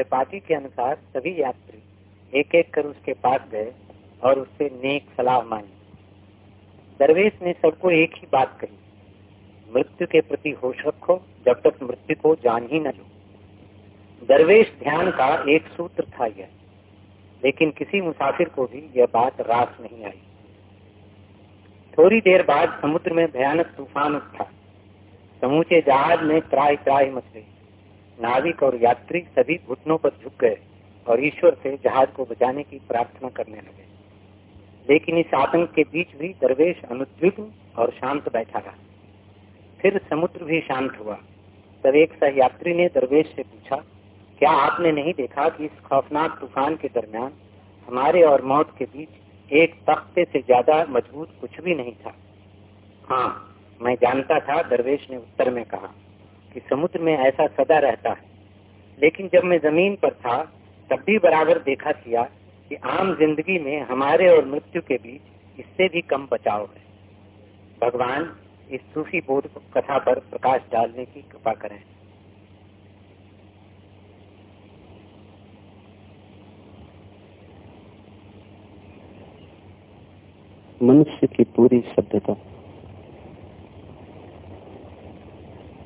परिपाटी के अनुसार सभी यात्री एक एक कर उसके पास गए और उससे नेक सलाह मांगी। दरवेश ने सबको एक ही बात कही, मृत्यु के प्रति होश रखो, जब तक मृत्यु को जान ही न लो। दरवेश ध्यान का एक सूत्र था यह, लेकिन किसी मुसाफिर को भी यह बात रास नहीं आई। थोड़ी देर बाद समुद्र में भयानक तूफ़ान उठा। समूचे जहाज़ में त्राई त्राई मच नाविक और यात्री सभी घुटनों पर झुक गए और ईश्वर से जहाज़ को बचाने की प्रार्थना करने लगे। लेकिन इस आतंक के बीच भी दरवेश अनुद्विग्न और शांत बैठा रहा। फिर समुद्र भी शांत हुआ। तब एक सहयात्री ने दरवेश से पूछा, क्या आपने नहीं देखा कि इस खौफनाक तूफ़ान के दरमियान हमारे और मौत के बीच एक तख्ते से ज़्यादा मज़बूत कुछ भी नहीं था? हाँ मैं जानता था, दरवेश ने उत्तर में कहा। कि समुद्र में ऐसा सदा रहता है। लेकिन जब मैं ज़मीन पर था, तब भी बराबर देखा किया कि आम ज़िंदगी में हमारे और मृत्यु के बीच इससे भी कम बचाव है। भगवान इस सूफी बोध कथा पर प्रकाश डालने की कृपा करें। मनुष्य की पूरी सभ्यता।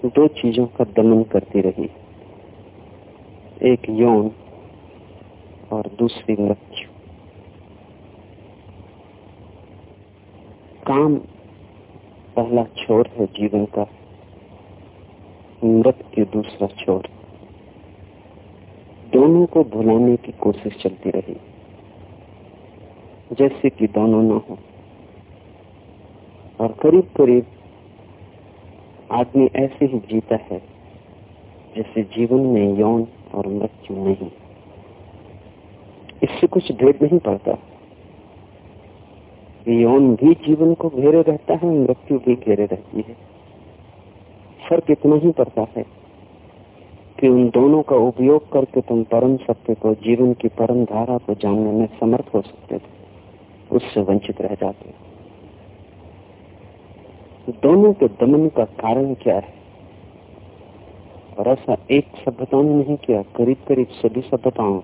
दो चीज़ों का दमन करती रही। एक यौन और दूसरी मृत्यु। काम पहला छोर है जीवन का, मृत्यु दूसरा छोर। दोनों को भुलाने की कोशिश चलती रही। जैसे कि दोनों न हो। और करीब करीब आदमी ऐसे ही जीता है, जैसे जीवन में यौन और मृत्यु नहीं। इससे कुछ भेद नहीं पड़ता। यौन भी जीवन को घेरे रहता है, मृत्यु भी घेरे रहती है। फ़र्क इतना ही पड़ता है कि उन दोनों का उपयोग करके तुम परम सत्य को जीवन की परम धारा को जानने में समर्थ हो सकते थे, उससे वंचित रह जाते दोनों के दमन का कारण क्या है? और ऐसा एक सभ्यता ने नहीं किया, करीब करीब सभी सभ्यताओं,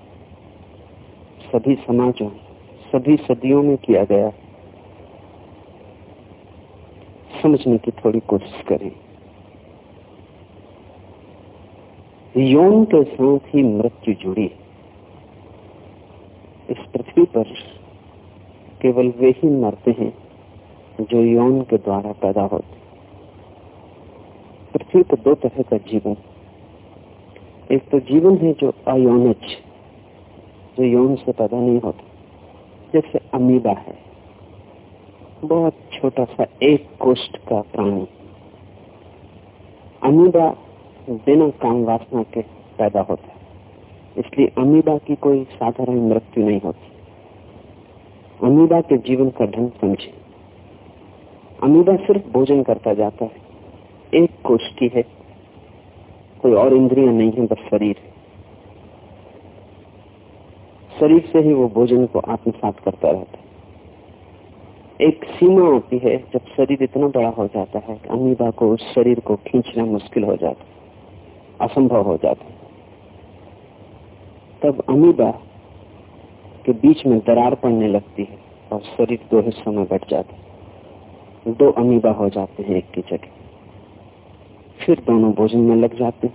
सभी समाजों, सभी सदियों में किया गया। समझने की थोड़ी कोशिश करें। यौन के साथ ही मृत्यु जुड़ी इस पृथ्वी पर केवल वे ही मरते हैं जो यौन के द्वारा पैदा होते पृथ्वी पर दो तरह का जीवन। एक तो जीवन है जो अयौनज जो यौन से पैदा नहीं होता, जैसे अमीबा है। बहुत छोटा सा एक कोष्ठ का प्राणी। अमीबा बिना काम वासना के पैदा होता है। इसलिए अमीबा की कोई साधारण मृत्यु नहीं होती। अमीबा के जीवन का ढंग समझे। अमीबा सिर्फ़ भोजन करता जाता है। एक कोष्ठी है। कोई और इंद्रिया नहीं है, बस शरीर शरीर से ही वो भोजन को आत्मसात करता रहता है। एक सीमा होती है, जब शरीर इतना बड़ा हो जाता है अमीबा को उस शरीर को खींचना मुश्किल हो जाता है, असंभव हो जाता है। तब अमीबा के बीच में दरार पड़ने लगती है और शरीर दो हिस्सों में बढ़ जाता है। दो अमीबा हो जाते हैं एक की जगह। फिर दोनों भोजन में लग जाते हैं।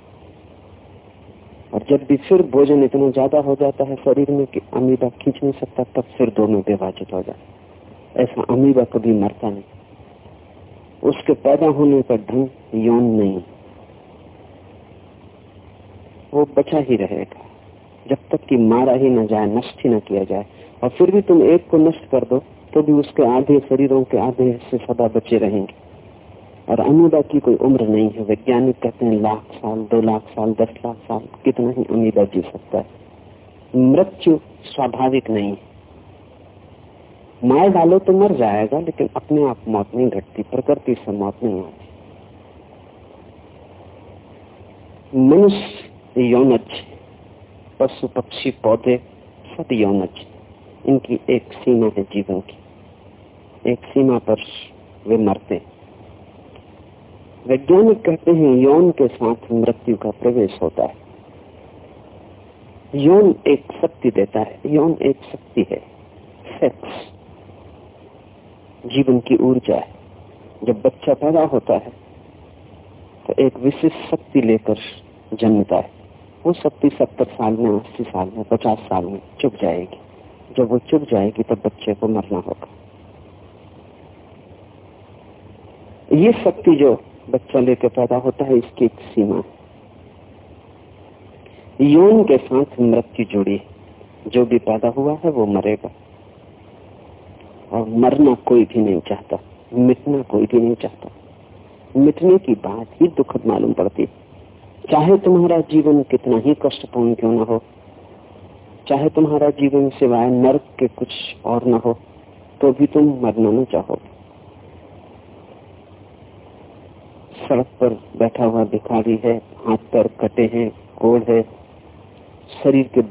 और जब भी फिर भोजन इतना ज़्यादा हो जाता है, शरीर में कि अमीबा खींच नहीं सकता, तब फिर दोनों विभाजित हो जाते ऐसा अमीबा कभी मरता नहीं। उसके पैदा होने का ढंग यौन नहीं। वो बचा ही रहेगा। जब तक कि मारा ही ना जाए, नष्ट ही ना किया जाए। और फिर भी तुम एक को नष्ट कर दो तो भी उसके आधे शरीरों के आधे हिस्से सदा बचे रहेंगे। और अमीबा की कोई उम्र नहीं है। वैज्ञानिक कहते हैं, लाख साल, दो लाख साल, दस लाख साल, कितना ही अमीबा जी सकता है। मृत्यु स्वाभाविक नहीं मार डालो तो मर जाएगा, लेकिन अपने आप मौत नहीं घटती, प्रकृति से मौत नहीं आती। मनुष्य यौनज, पशु पक्षी पौधे सब यौनज। इनकी एक सीमा है जीवन की। एक सीमा पर वे मरते वैज्ञानिक कहते हैं, यौन के साथ मृत्यु का प्रवेश होता है। यौन एक शक्ति देता है, यौन एक शक्ति है। सेक्स जीवन की ऊर्जा है। जब बच्चा पैदा होता है तो एक विशिष्ट शक्ति लेकर जन्मता है। वो शक्ति सत्तर साल में, अस्सी साल में, पचास साल में चुप जाएगी। जब वो चुप जाएगी, तब बच्चे को मरना होगा। ये शक्ति जो बच्चा लेकर पैदा होता है, इसकी एक सीमा है। यौन के साथ मृत्यु जुड़ी, जो भी पैदा हुआ है, वो मरेगा। और मरना कोई भी नहीं चाहता, मिटना कोई भी नहीं चाहता। मिटने की बात ही दुखद मालूम पड़ती चाहे तुम्हारा जीवन कितना ही कष्टपूर्ण क्यों ना हो, चाहे तुम्हारा जीवन सिवाय नर्क के कुछ और ना हो तो भी तुम मरना न चाहो सड़क पर बैठा हुआ भिखारी है, हाथ पर कटे हैं कोड़ है। शरीर के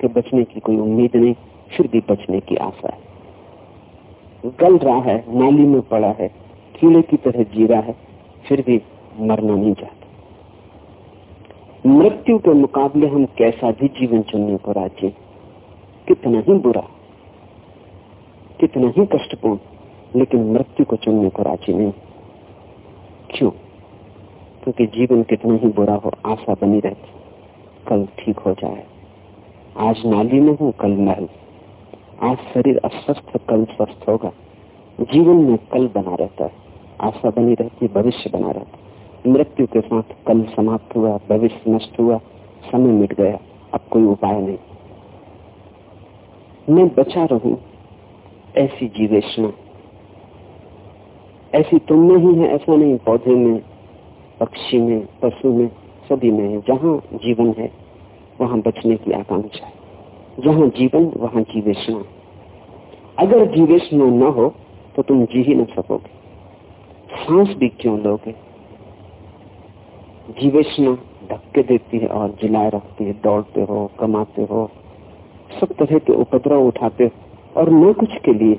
के बचने की कोई उम्मीद नहीं, फिर भी बचने की आशा है। गल रहा है, नाली में पड़ा है, कीड़े की तरह जी रहा है, फिर भी मरना नहीं चाहता। मृत्यु के मुकाबले हम कैसा भी जीवन चुनने को राज़ी कितना ही बुरा, कितना ही कष्टपूर्ण, लेकिन मृत्यु को चुनने को राज़ी नहीं। क्यों? क्योंकि जीवन कितना ही बुरा हो, आशा बनी रहती। कल ठीक हो जाए। आज नाली में हूँ, कल महल आज शरीर अस्वस्थ कल स्वस्थ होगा। जीवन में कल बना रहता है। आशा बनी रहती भविष्य बना रहता मृत्यु के साथ कल समाप्त हुआ, भविष्य नष्ट हुआ, समय मिट गया, अब कोई उपाय नहीं। मैं बचा रहूँ, ऐसी जीवेशना। ऐसी तुम में ही है, ऐसा नहीं, पौधे में, पक्षी में, पशु में, सभी में है। जहाँ जीवन है, वहाँ बचने की आकांक्षा है। जहाँ जीवन, वहाँ जीवेशना अगर जीवेशना न हो तो तुम जी ही न सकोगे। सांस भी क्यों लोगे? जीवेशना धक्के देती है और जिलाए रखती है। दौड़ते हो, कमाते हो, सब तरह के उपद्रव उठाते हो। और न कुछ के लिए।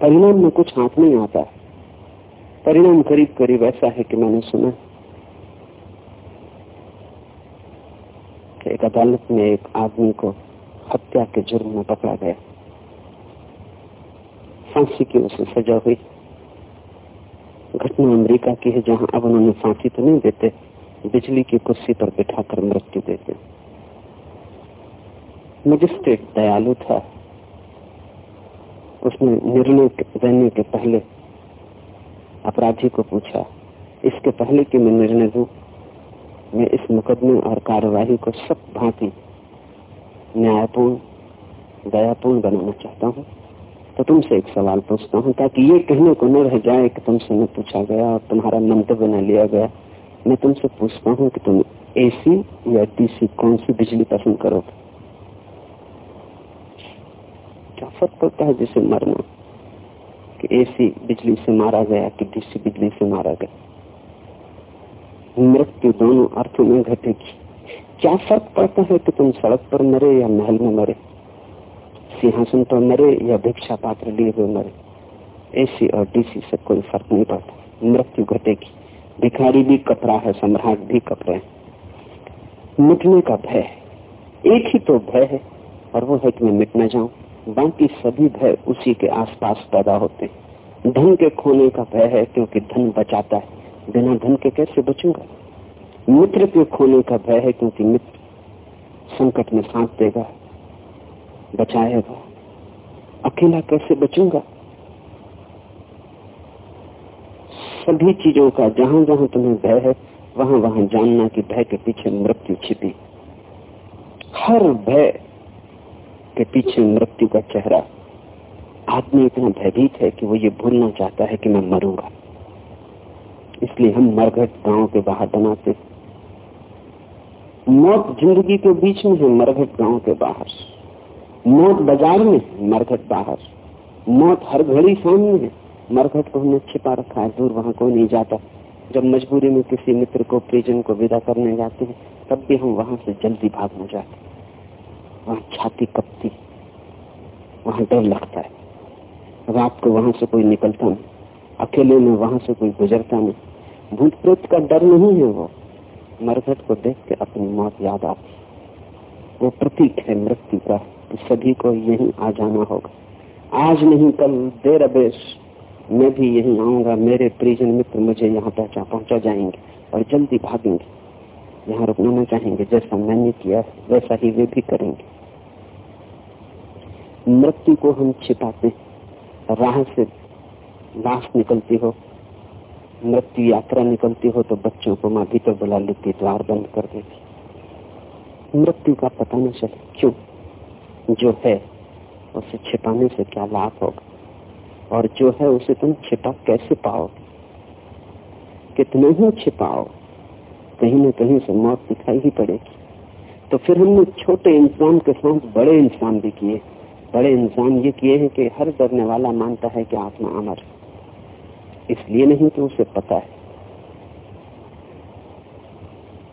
परिणाम में कुछ हाथ नहीं आता परिणाम करीब करीब ऐसा है कि मैंने सुना एक अदालत में एक आदमी को हत्या के जुर्म में पकड़ा गया। फांसी की उसे सजा हुई। घटना अमेरिका की है जहाँ अब उन्होंने फांसी तो नहीं देते, बिजली की कुर्सी पर बिठाकर मृत्यु देते मजिस्ट्रेट दयालु था। उसने निर्णय देने के पहले अपराधी को पूछा, इसके पहले कि मैं निर्णय दू, मैं इस मुकदमे और कार्यवाही को सब भांति न्यायपूर्ण, दयापूर्ण बनाना चाहता हूँ। तो तुमसे एक सवाल पूछता हूँ, ताकि ये कहने को न रह जाए कि तुमसे न पूछा गया और तुम्हारा मंतव्य न लिया गया। मैं तुमसे पूछता हूँ कि तुम एसी या डीसी कौन सी बिजली पसंद करोगे? क्या फ़र्क पड़ता है जिसे मरना? कि एसी बिजली से मारा गया कि डीसी बिजली से मारा गया। मृत्यु दोनों अर्थों में घटेगी। क्या फ़र्क पड़ता है कि तुम सड़क पर मरे या महल में मरे? सिंहासन पर मरे या भिक्षा पात्र लिए हुए मरे? एसी और डीसी से कोई फ़र्क नहीं पड़ता। मृत्यु घटेगी। भिखारी भी कपड़ा है, सम्राट भी कपड़े है। मिटने का भय एक ही तो भय है, और वो है कि मैं मिट न जाऊँ। बाकी सभी भय उसी के आसपास पैदा होते हैं। धन के खोने का भय है, क्योंकि धन बचाता है। बिना धन के कैसे बचूँगा? मित्र के खोने का भय है, क्योंकि मित्र संकट में साथ देगा, बचाएगा। अकेला कैसे बचूँगा? सभी चीज़ों का जहाँ जहाँ तुम्हें भय है वहाँ वहाँ जानना कि भय के पीछे मृत्यु छिपी। हर भय के पीछे मृत्यु का चेहरा। आदमी इतना भयभीत है कि वो ये भूलना चाहता है कि मैं मरूँगा। इसलिए हम मरघट गाँव के बाहर बनाते मौत ज़िंदगी के बीच में है मरघट गाँव के बाहर। मौत बाज़ार में है मरघट बाहर। मौत हर घड़ी सामने है। मरघट को हमने छिपा रखा है, दूर वहाँ कोई नहीं जाता। जब मजबूरी में किसी मित्र को प्रिजन को विदा करने जाते हैं, तब भी हम वहाँ से जल्दी भागने जाते। वहाँ छाती कपती। वहाँ डर लगता है। रात को वहाँ से कोई निकलता नहीं। अकेले में वहाँ से कोई गुजरता नहीं। भूत प्रेत का डर नहीं है वो। मरघट को देख के अपनी मौत याद आती। वो प्रतीक है मृत्यु का। तो सभी को यही आ जाना होगा। आज नहीं, कल देर अबेश। मैं भी यही आऊँगा। मेरे परिजन मित्र मुझे यहाँ पहुँचा पहुँचा जाएँगे और जल्दी भागेंगे। यहाँ रुकना न चाहेंगे। जैसा मैंने किया, वैसा ही वे भी करेंगे। मृत्यु को हम छिपाते राह से लाश निकलती हो, मृत्यु यात्रा निकलती हो तो बच्चों को माँ भीतर बुला लेती द्वार बंद कर देती मृत्यु का पता न चले क्यों? जो है उसे छिपाने से क्या लाभ होगा? और जो है उसे तुम छिपा कैसे पाओ कितने ही छिपाओ, कहीं न कहीं से मौत दिखाई ही पड़ेगी। तो फिर हमने छोटे इंसान के साथ बड़े इंसान भी किए। बड़े इंसान ये किए हैं कि हर डरने वाला मानता है कि आत्मा अमर इसलिए नहीं कि उसे पता है।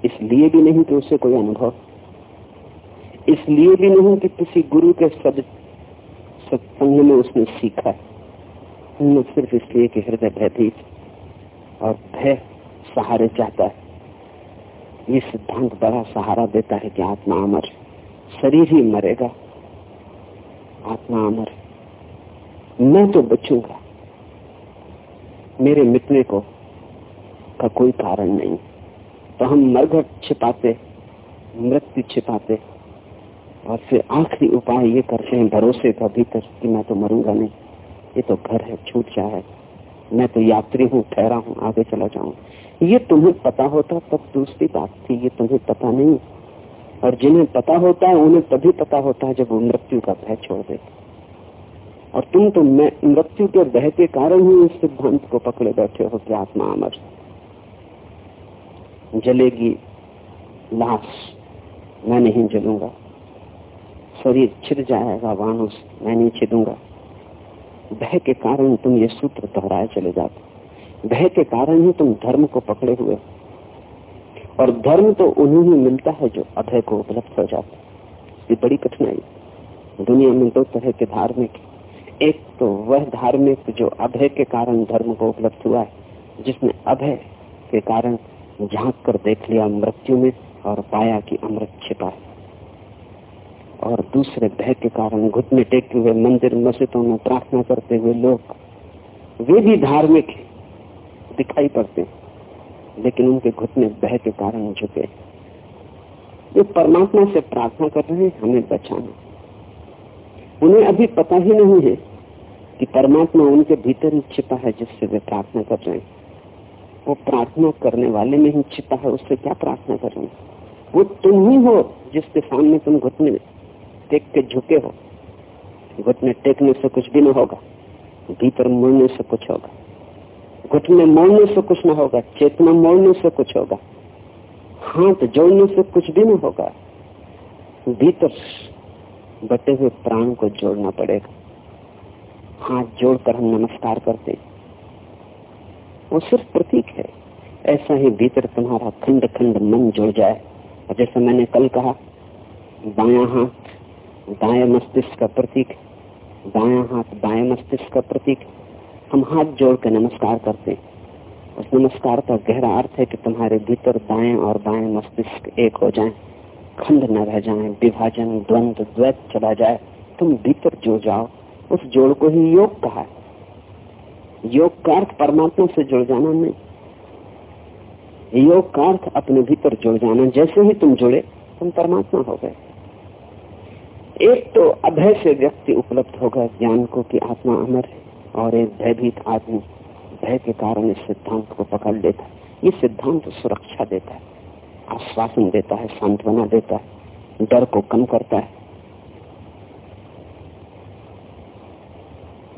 इसलिए भी नहीं कि उसे कोई अनुभव। इसलिए भी नहीं कि किसी गुरु के सद सत्संग में उसने सीखा है। सिर्फ़ इसलिए कि हृदय भयभीत और भय सहारे चाहता है। ये सिद्धांत बड़ा सहारा देता है कि आत्मा अमर शरीर ही मरेगा। आत्मा अमर है। मैं तो बचूँगा मेरे मिटने को का कोई कारण नहीं। तो हम मरघट छिपाते, मृत्यु छिपाते, और फिर आखिरी उपाय ये करते हैं, भरोसे का भीतर कि मैं तो मरूँगा नहीं। ये तो घर है, छूट जाए। मैं तो यात्री हूँ, ठहरा हूँ, आगे चला जाऊँ। ये तुम्हें पता होता तब दूसरी बात थी, ये तुम्हें पता नहीं। और जिन्हें पता होता है, उन्हें तभी पता होता है जब वो मृत्यु का भय छोड़ देते और तुम तो मैं, मृत्यु के बह के कारण ही इस सिद्धांत को पकड़े बैठे हो कि आत्मा अमर। जलेगी लाश, मैं नहीं जलूँगा। शरीर छिड़ जाएगा, वानुस, मैं नहीं छिदूँगा। भय के कारण तुम ये सूत्र दोहराए चले जाते भय के कारण ही तुम धर्म को पकड़े हुए और धर्म तो उन्हें ही मिलता है जो अभय को उपलब्ध हो जाता ये बड़ी कठिनाई। दुनिया में दो तरह के धार्मिक एक तो वह धार्मिक जो अभय के कारण धर्म को उपलब्ध हुआ है, जिसने अभय के कारण झाँक कर देख लिया मृत्यु में और पाया कि अमृत छिपा है। और दूसरे भय के कारण घुटने टेके हुए मंदिर मस्जिदों में प्रार्थना करते हुए लोग, वे भी धार्मिक दिखाई पड़ते लेकिन उनके घुटने बह के कारण झुके। वे परमात्मा से प्रार्थना कर रहे हैं, हमें बचाना। उन्हें अभी पता ही नहीं है कि परमात्मा उनके भीतर ही छिपा है जिससे वे प्रार्थना कर रहे हैं। वो प्रार्थना करने वाले में ही छिपा है, उससे क्या प्रार्थना कर रहे हैं? वो तुम ही हो जिसके सामने तुम घुटने टेक के झुके हो। घुटने टेकने से कुछ भी न होगा, भीतर मुड़ने से कुछ होगा। घुटने मोड़ने से कुछ न होगा चेतना मोड़ने से कुछ होगा, हाथ जोड़ने से कुछ भी न होगा, भीतर बटे हुए प्राण को जोड़ना पड़ेगा। हाथ जोड़कर हम नमस्कार करते वो सिर्फ़ प्रतीक है। ऐसा ही भीतर तुम्हारा खंड खंड मन जुड़ जाए। और जैसे मैंने कल कहा, बाया हाथ, दाएँ मस्तिष्क का प्रतीक दाया हाथ बाएँ मस्तिष्क का प्रतीक। हम हाथ जोड़ के नमस्कार करते हैं। उस नमस्कार का गहरा अर्थ है कि तुम्हारे भीतर दाएँ और बाएँ मस्तिष्क एक हो जाएँ, खंड न रह जाए, विभाजन, द्वंद, द्वैत चला जाए। तुम भीतर जुड़ जाओ, उस जोड़ को ही योग कहा है। योग का अर्थ परमात्मा से जुड़ जाना नहीं। योग का अर्थ अपने भीतर जुड़ जाना। जैसे ही तुम जुड़े, तुम परमात्मा हो गए। एक तो अभय से व्यक्ति उपलब्ध होगा ज्ञान को कि आत्मा अमर है। और एक भयभीत आदमी भय के कारण इस सिद्धांत को पकड़ लेता ये सिद्धांत सुरक्षा देता है, आश्वासन देता है, सांत्वना देता है, डर को कम करता है।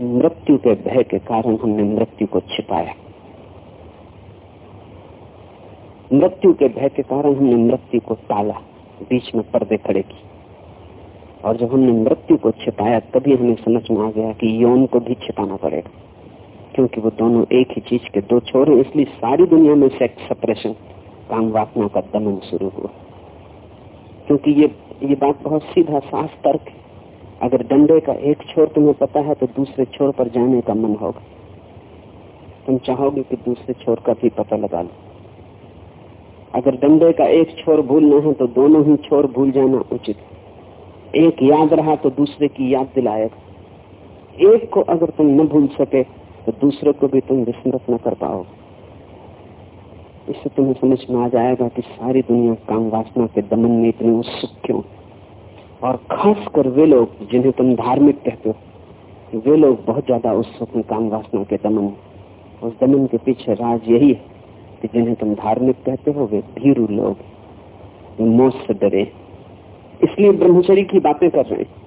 मृत्यु के भय के कारण हमने मृत्यु को छिपाया। मृत्यु के भय के कारण हमने मृत्यु को टाला, बीच में पर्दे खड़े की और जब हमने मृत्यु को छिपाया, तभी हमें समझ में आ गया कि यौन को भी छिपाना पड़ेगा। क्योंकि वो दोनों एक ही चीज़ के दो छोर हैं, इसलिए सारी दुनिया में सेक्स सप्रेशन काम वासना का दमन शुरू हुआ। क्योंकि ये ये बात बहुत सीधा, साफ़, तर्क है। अगर डंडे का एक छोर तुम्हें पता है तो दूसरे छोर पर जाने का मन होगा। तुम चाहोगे कि दूसरे छोर का भी पता लगा लो। अगर डंडे का एक छोर भूलना है तो दोनों ही छोर भूल जाना उचित एक याद रहा तो दूसरे की याद दिलाएगा एक को अगर तुम न भूल सके तो दूसरे को भी तुम विस्मृत न कर पाओ। इससे तुम्हें समझ में आ जाएगा कि सारी दुनिया काम वासना के दमन में इतनी उत्सुक क्यों और खासकर वे लोग जिन्हें तुम धार्मिक कहते हो, वे लोग बहुत ज़्यादा उत्सुक हैं काम वासना के दमन उस दमन के पीछे राज यही है कि जिन्हें तुम धार्मिक कहते हो, वे भीरू लोग मौत से डरे इसलिए ब्रह्मचरी की बातें कर रहे हैं।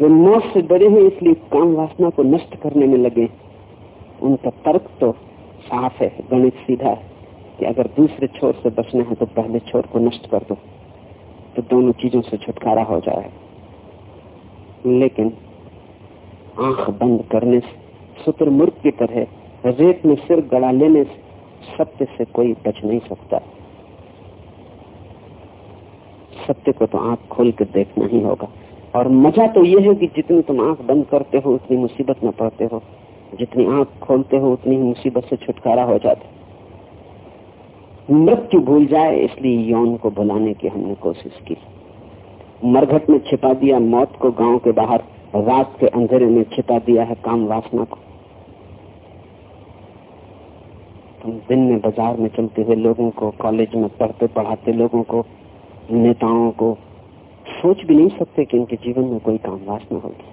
वे मौत से डरे हैं, इसलिए काम वासना को नष्ट करने में लगे उनका तर्क तो साफ़ है, गणित सीधा है, कि अगर दूसरे छोर से बचना है तो पहले छोर को नष्ट कर दो तो दोनों चीज़ों से छुटकारा हो जाए। लेकिन आँख बंद करने से शुतुरमुर्ग की तरह, रेत में सिर गड़ा लेने से सत्य से कोई बच नहीं सकता। सत्य को तो आँख खोल कर देखना ही होगा। और मज़ा तो यह है कि जितनी तुम आँख बंद करते हो, उतनी मुसीबत में पड़ते हो। जितनी आँख खोलते हो, उतनी ही मुसीबत से छुटकारा हो जाता मृत्यु भूल जाए, इसलिए यौन को भुलाने की हमने कोशिश की। मरघट में छिपा दिया मौत को गाँव के बाहर, रात के अंधेरे में छिपा दिया है काम वासना को। तुम दिन में बाज़ार में चलते हुए लोगों को, कॉलेज में पढ़ते पढ़ाते लोगों को नेताओं को सोच भी नहीं सकते कि इनके जीवन में कोई काम वासना होगी।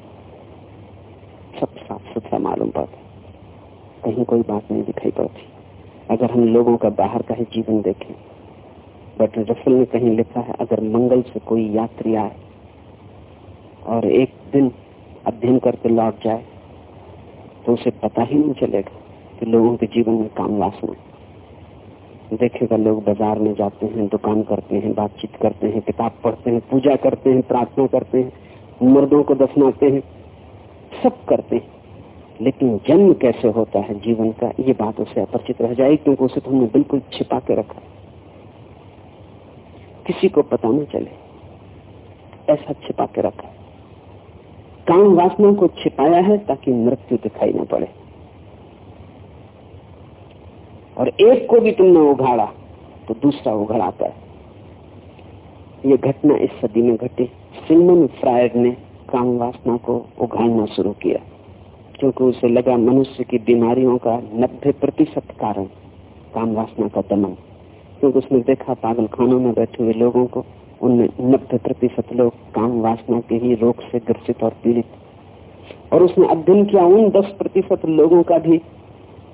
सब साफ़ सुथरा मालूम पड़ता। कहीं कोई बात नहीं दिखाई पड़ती। अगर हम लोगों का बाहर का ही जीवन देखें, बट रसल ने कहीं लिखा है, अगर मंगल से कोई यात्री आए और एक दिन अध्ययन करके लौट जाए तो उसे पता ही नहीं चलेगा कि लोगों के जीवन में काम वासना देखेगा लोग बाज़ार में जाते हैं, दुकान करते हैं, बातचीत करते हैं, किताब पढ़ते हैं, पूजा करते हैं, प्रार्थना करते हैं, मुर्दों को दफनाते हैं, सब करते हैं। लेकिन जन्म कैसे होता है जीवन का, ये बात उसे अपरिचित रह जाएगी, क्योंकि उसे तो हमने बिल्कुल छिपा के रखा। किसी को पता न चले, ऐसा छिपा के रखा। काम वासना को छिपाया है ताकि मृत्यु दिखाई न पड़े। और एक को भी तुमने उघाड़ा तो दूसरा उघड़ आता है। ये घटना इस सदी में घटी। सिंगमन फ्रायड ने काम वासना को उघाड़ना शुरू किया, क्योंकि उसे लगा मनुष्य की बीमारियों का नब्बे प्रतिशत कारण काम वासना का दमन। क्योंकि उसने देखा पागल खानों में बैठे हुए लोगों को, उनमें नब्बे प्रतिशत लोग काम वासना के ही रोग से ग्रसित और पीड़ित। और उसने अध्ययन किया, उन दस प्रतिशत लोगों का भी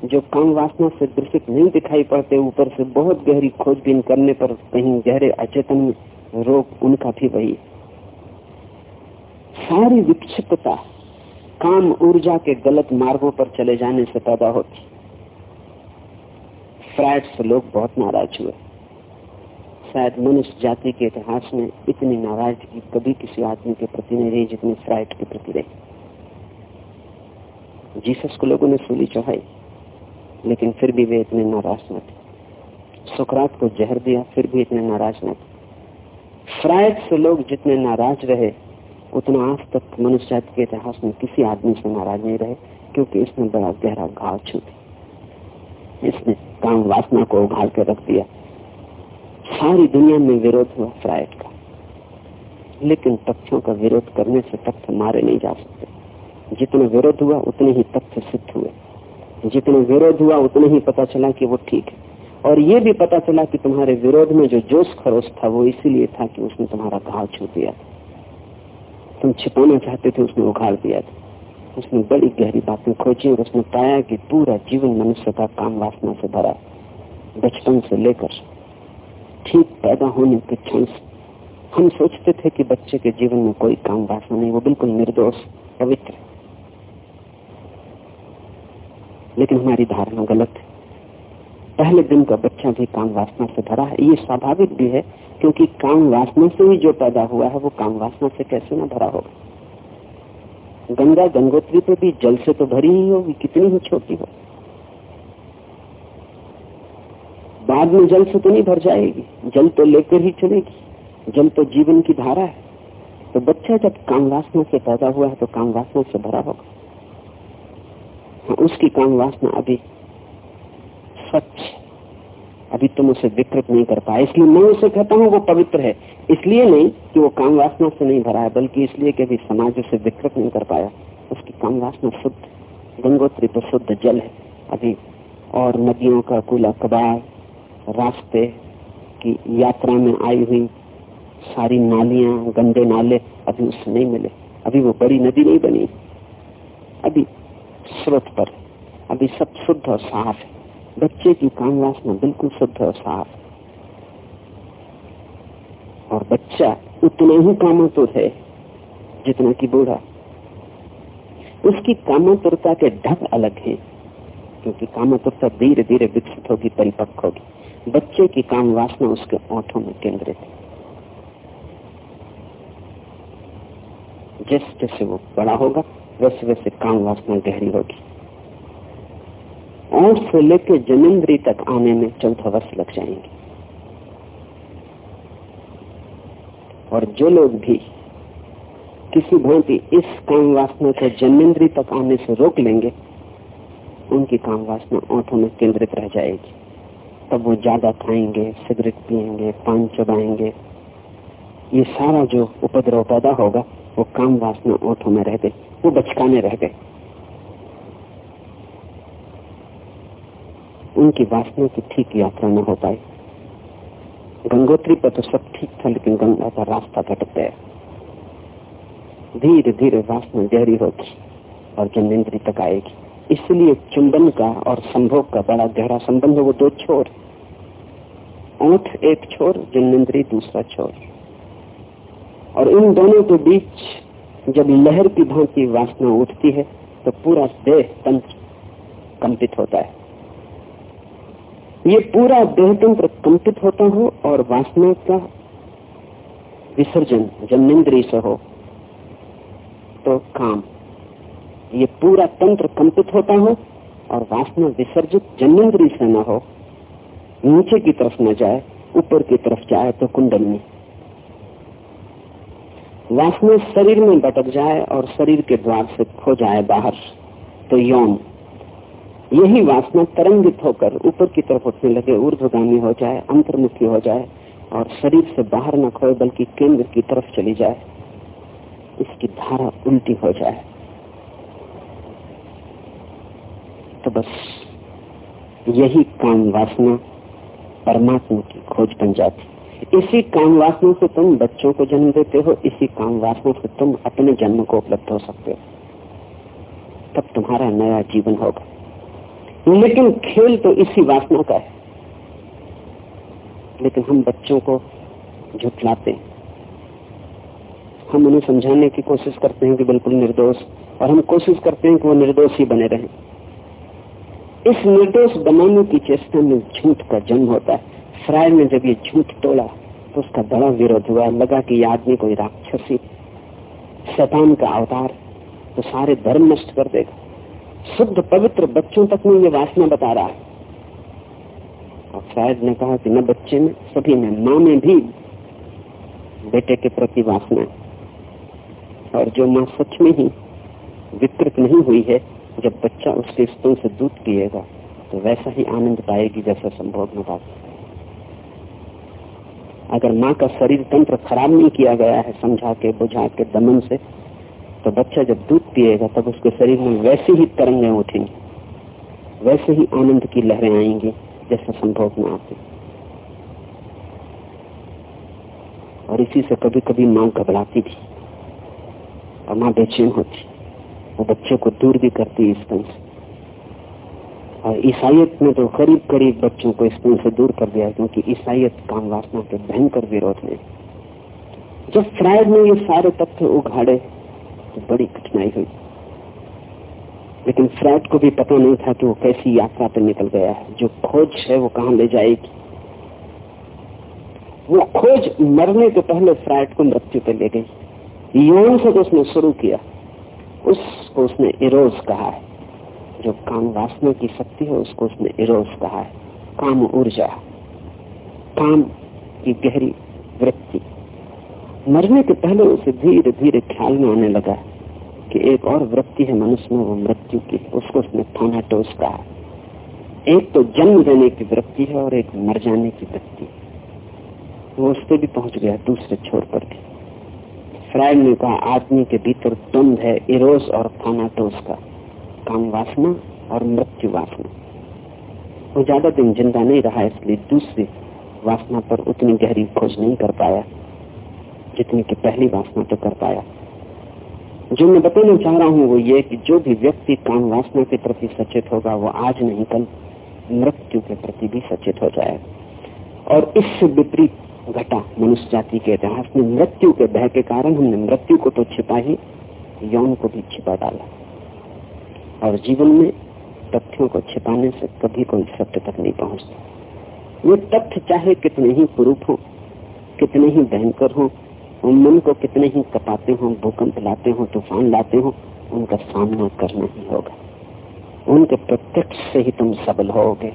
जो काम वासना से ग्रसित नहीं दिखाई पड़ते, ऊपर से बहुत गहरी खोजबीन करने पर कहीं गहरे अचेतन रोग उनका भी वही। सारी विक्षिप्तता काम ऊर्जा के गलत मार्गों पर चले जाने से पैदा होती। फ्राइड से लोग बहुत नाराज़ हुए। शायद मनुष्य जाति के इतिहास में इतनी नाराज़गी कभी किसी आदमी के प्रति नहीं रही जितनी फ्राइड के प्रति रही। जीसस को लोगों ने सूली चढ़ाई। लेकिन फिर भी वे इतने नाराज़ न थे। सुकरात को जहर दिया, फिर भी इतने नाराज़ न थे। फ्रायड से लोग जितने नाराज़ रहे, उतना आज तक मनुष्य के इतिहास में किसी आदमी से नाराज़ नहीं रहे, क्योंकि इसने बड़ा गहरा घाव छू इसने काम वासना को उघाड़ के रख दिया। सारी दुनिया में विरोध हुआ फ्रायड का। लेकिन तथ्यों का विरोध करने से तथ्य मारे नहीं जा सकते। जितना विरोध हुआ, उतने ही तथ्य सिद्ध हुए। जितने विरोध हुआ उतने ही पता चला कि वो ठीक है। और ये भी पता चला कि तुम्हारे विरोध में जो जोश खरोश था, वो इसीलिए था कि उसने तुम्हारा घाव छू दिया तुम छिपाना चाहते थे, उसने उखाड़ दिया था। उसने बड़ी गहरी बातें खोजी और उसने पाया कि पूरा जीवन मनुष्य का काम वासना से भरा बचपन से लेकर ठीक पैदा होने के क्षण हम सोचते थे कि बच्चे के जीवन में कोई काम वासना नहीं, वो बिल्कुल निर्दोष, पवित्र लेकिन हमारी धारणा गलत है। पहले दिन का बच्चा भी काम वासना से भरा है। ये स्वाभाविक भी है, क्योंकि काम वासना से ही जो पैदा हुआ है, वो काम वासना से कैसे ना भरा होगा। गंगा गंगोत्री पे भी जल से तो भरी ही होगी, कितनी ही छोटी हो। बाद में जल से तो नहीं भर जाएगी। जल तो लेकर ही चलेगी। जल तो जीवन की धारा है। तो बच्चा जब काम वासना से पैदा हुआ है तो काम वासना से भरा होगा। हाँ, उसकी काम वासना? अभी स्वच्छ। अभी तुम उसे विकृत नहीं कर पाए। इसलिए मैं उसे कहता हूँ वो पवित्र है। इसलिए नहीं कि वो काम वासना से नहीं भरा है बल्कि इसलिए कि अभी समाज उसे विकृत नहीं कर पाया। उसकी काम वासना शुद्ध गंगोत्री तो शुद्ध जल है। अभी और नदियों का कूला कबाड़ रास्ते की यात्रा में आई हुई सारी नालियाँ गंदे नाले अभी उससे नहीं मिले। अभी वो बड़ी नदी नहीं बनी। अभी स्रोत पर। अभी सब शुद्ध और साफ़ है। बच्चे की काम वासना बिल्कुल शुद्ध और साफ़। और बच्चा उतना ही कामातुर है, जितना कि बूढ़ा। उसकी कामातुरता के ढक अलग है, क्योंकि कामातुरता धीरे धीरे विकसित होगी, परिपक्व होगी। बच्चे की काम वासना उसके ओठों में केंद्रित है। जैसे जैसे वो बड़ा होगा वैसे वैसे काम वासना गहरी होगी। ओठ से लेकर जनेन्द्री तक आने में चौथा वर्ष लग जाएँगे। और जो लोग भी किसी भांति इस काम वासना को जन्मेंद्री तक आने से रोक लेंगे, उनकी काम वासना ओठों में केंद्रित रह जाएगी। तब वो ज़्यादा खाएँगे, सिगरेट पिएँगे पान चबाएँगे ये सारा जो उपद्रव पैदा होगा, वो काम वासना ओठों में रह वो बचकाने रह गए उनकी वासना की ठीक यात्रा न हो पाई। गंगोत्री पर तो सब ठीक था, लेकिन गंगा का रास्ता भटक गया। धीरे धीरे वासना गहरी होगी और जन्मेंद्री तक आएगी। इसलिए चुंबन का और संभोग का बड़ा गहरा संबंध है वो दो छोर ओठ एक छोर जन्मेंद्री दूसरा छोर। और इन दोनों के बीच जब लहर की भांति वासना उठती है तो पूरा देह तंत्र कंपित होता है। ये पूरा देह तंत्र कंपित होता हो और वासना का विसर्जन जन्मेंद्री से हो तो काम। ये पूरा तंत्र कंपित होता हो और वासना विसर्जित जन्मेंद्री से न हो, नीचे की तरफ़ न जाए, ऊपर की तरफ़ जाए तो कुंडलनी। वासना शरीर में भटक जाए और शरीर के द्वार से खो जाए बाहर तो यौन। यही वासना तरंगित होकर ऊपर की तरफ़ उठने लगे ऊर्धगामी हो जाए, अंतर्मुखी हो जाए और शरीर से बाहर न खोए, बल्कि केंद्र की तरफ़ चली जाए, इसकी धारा उल्टी हो जाए। तो बस यही काम वासना परमात्मा की खोज बन जाती। इसी काम वासना से तुम बच्चों को जन्म देते हो, इसी काम वासना से तुम अपने जन्म को उपलब्ध हो सकते हो। तब तुम्हारा नया जीवन होगा। लेकिन खेल तो इसी वासना का है। लेकिन हम बच्चों को झुटलाते हम उन्हें समझाने की कोशिश करते हैं कि बिल्कुल निर्दोष, और हम कोशिश करते हैं कि वो निर्दोष ही बने रहें। इस निर्दोष बनाने की चेष्टा में झूठ का जन्म होता है। फ्रायड ने जब ये झूठ तोड़ा तो उसका बड़ा विरोध हुआ। लगा कि ये आदमी कोई राक्षसी, शैतान का अवतार तो सारे धर्म नष्ट कर देगा। शुद्ध पवित्र बच्चों तक में ये वासना बता रहा है। और फ्रायड ने कहा कि न बच्चे में, सभी में माँ में भी बेटे के प्रति वासना है। और जो माँ सच में ही विकृत नहीं हुई है, जब बच्चा उसके स्तों से दूध पिएगा तो वैसा ही आनंद पाएगी जैसा संभव न पाती अगर माँ का शरीर तंत्र खराब नहीं किया गया है समझा के, बुझा के, दमन से तो बच्चा जब दूध पिएगा, तब उसके शरीर में वैसे ही तरंगे उठेंगी। वैसे ही आनंद की लहरें आएँगी, जैसा संभव में आती। और इसी से कभी कभी माँ घबराती थी और माँ बेचैन होती। वो बच्चे को दूर भी करती इस तरह से। और ईसाइत ने तो करीब करीब बच्चों को स्कूल से दूर कर दिया क्योंकि ईसाइत काम वासना के भयंकर विरोध में जब फ्रायड ने ये सारे तथ्य उघाड़े तो बड़ी कठिनाई हुई। लेकिन फ्रायड को भी पता नहीं था कि वो कैसी यात्रा पर निकल गया है। जो खोज है, वो कहाँ ले जाएगी। वो खोज मरने के पहले फ्रायड को मृत्यु पर ले गई। यौन से उसने शुरू किया। उसको उसने इरोज कहा है। जो काम वासना की शक्ति है, उसको उसने इरोस कहा है। काम ऊर्जा काम की गहरी वृत्ति। मरने के पहले उसे धीरे धीरे ख्याल में आने लगा कि एक और वृत्ति है मनुष्य में, वो मृत्यु की। उसको उसने थानाटोस कहा। एक तो जन्म देने की वृत्ति है और एक मर जाने की वृत्ति। वो उस पर भी पहुँच गया, दूसरे छोर पर भी। फ्राइड ने कहा, आदमी के भीतर द्वंद है इरोस और थानाटोस का। काम वासना और मृत्यु वासना। वो ज़्यादा दिन ज़िंदा नहीं रहा, इसलिए दूसरी वासना पर उतनी गहरी खोज नहीं कर पाया, जितनी की पहली वासना तो कर पाया। जो मैं बताना चाह रहा हूँ वो ये कि जो भी व्यक्ति काम वासना के प्रति सचेत होगा, वो आज नहीं, कल मृत्यु के प्रति भी सचेत हो जाएगा और इससे विपरीत घटा मनुष्य जाति के इतिहास में मृत्यु के भय के कारण हमने मृत्यु को तो छिपा ही, यौन को भी छिपा डाला। और जीवन में तथ्यों को छिपाने से कभी कोई सत्य तक नहीं पहुँचता। ये तथ्य चाहे कितने ही कुरूप हो, कितने ही भयंकर हो, उन मन को कितने ही कपाते हो, भूकंप लाते हो, तूफ़ान लाते हो, उनका सामना करना ही होगा। उनके प्रत्यक्ष से ही तुम सबल होगे,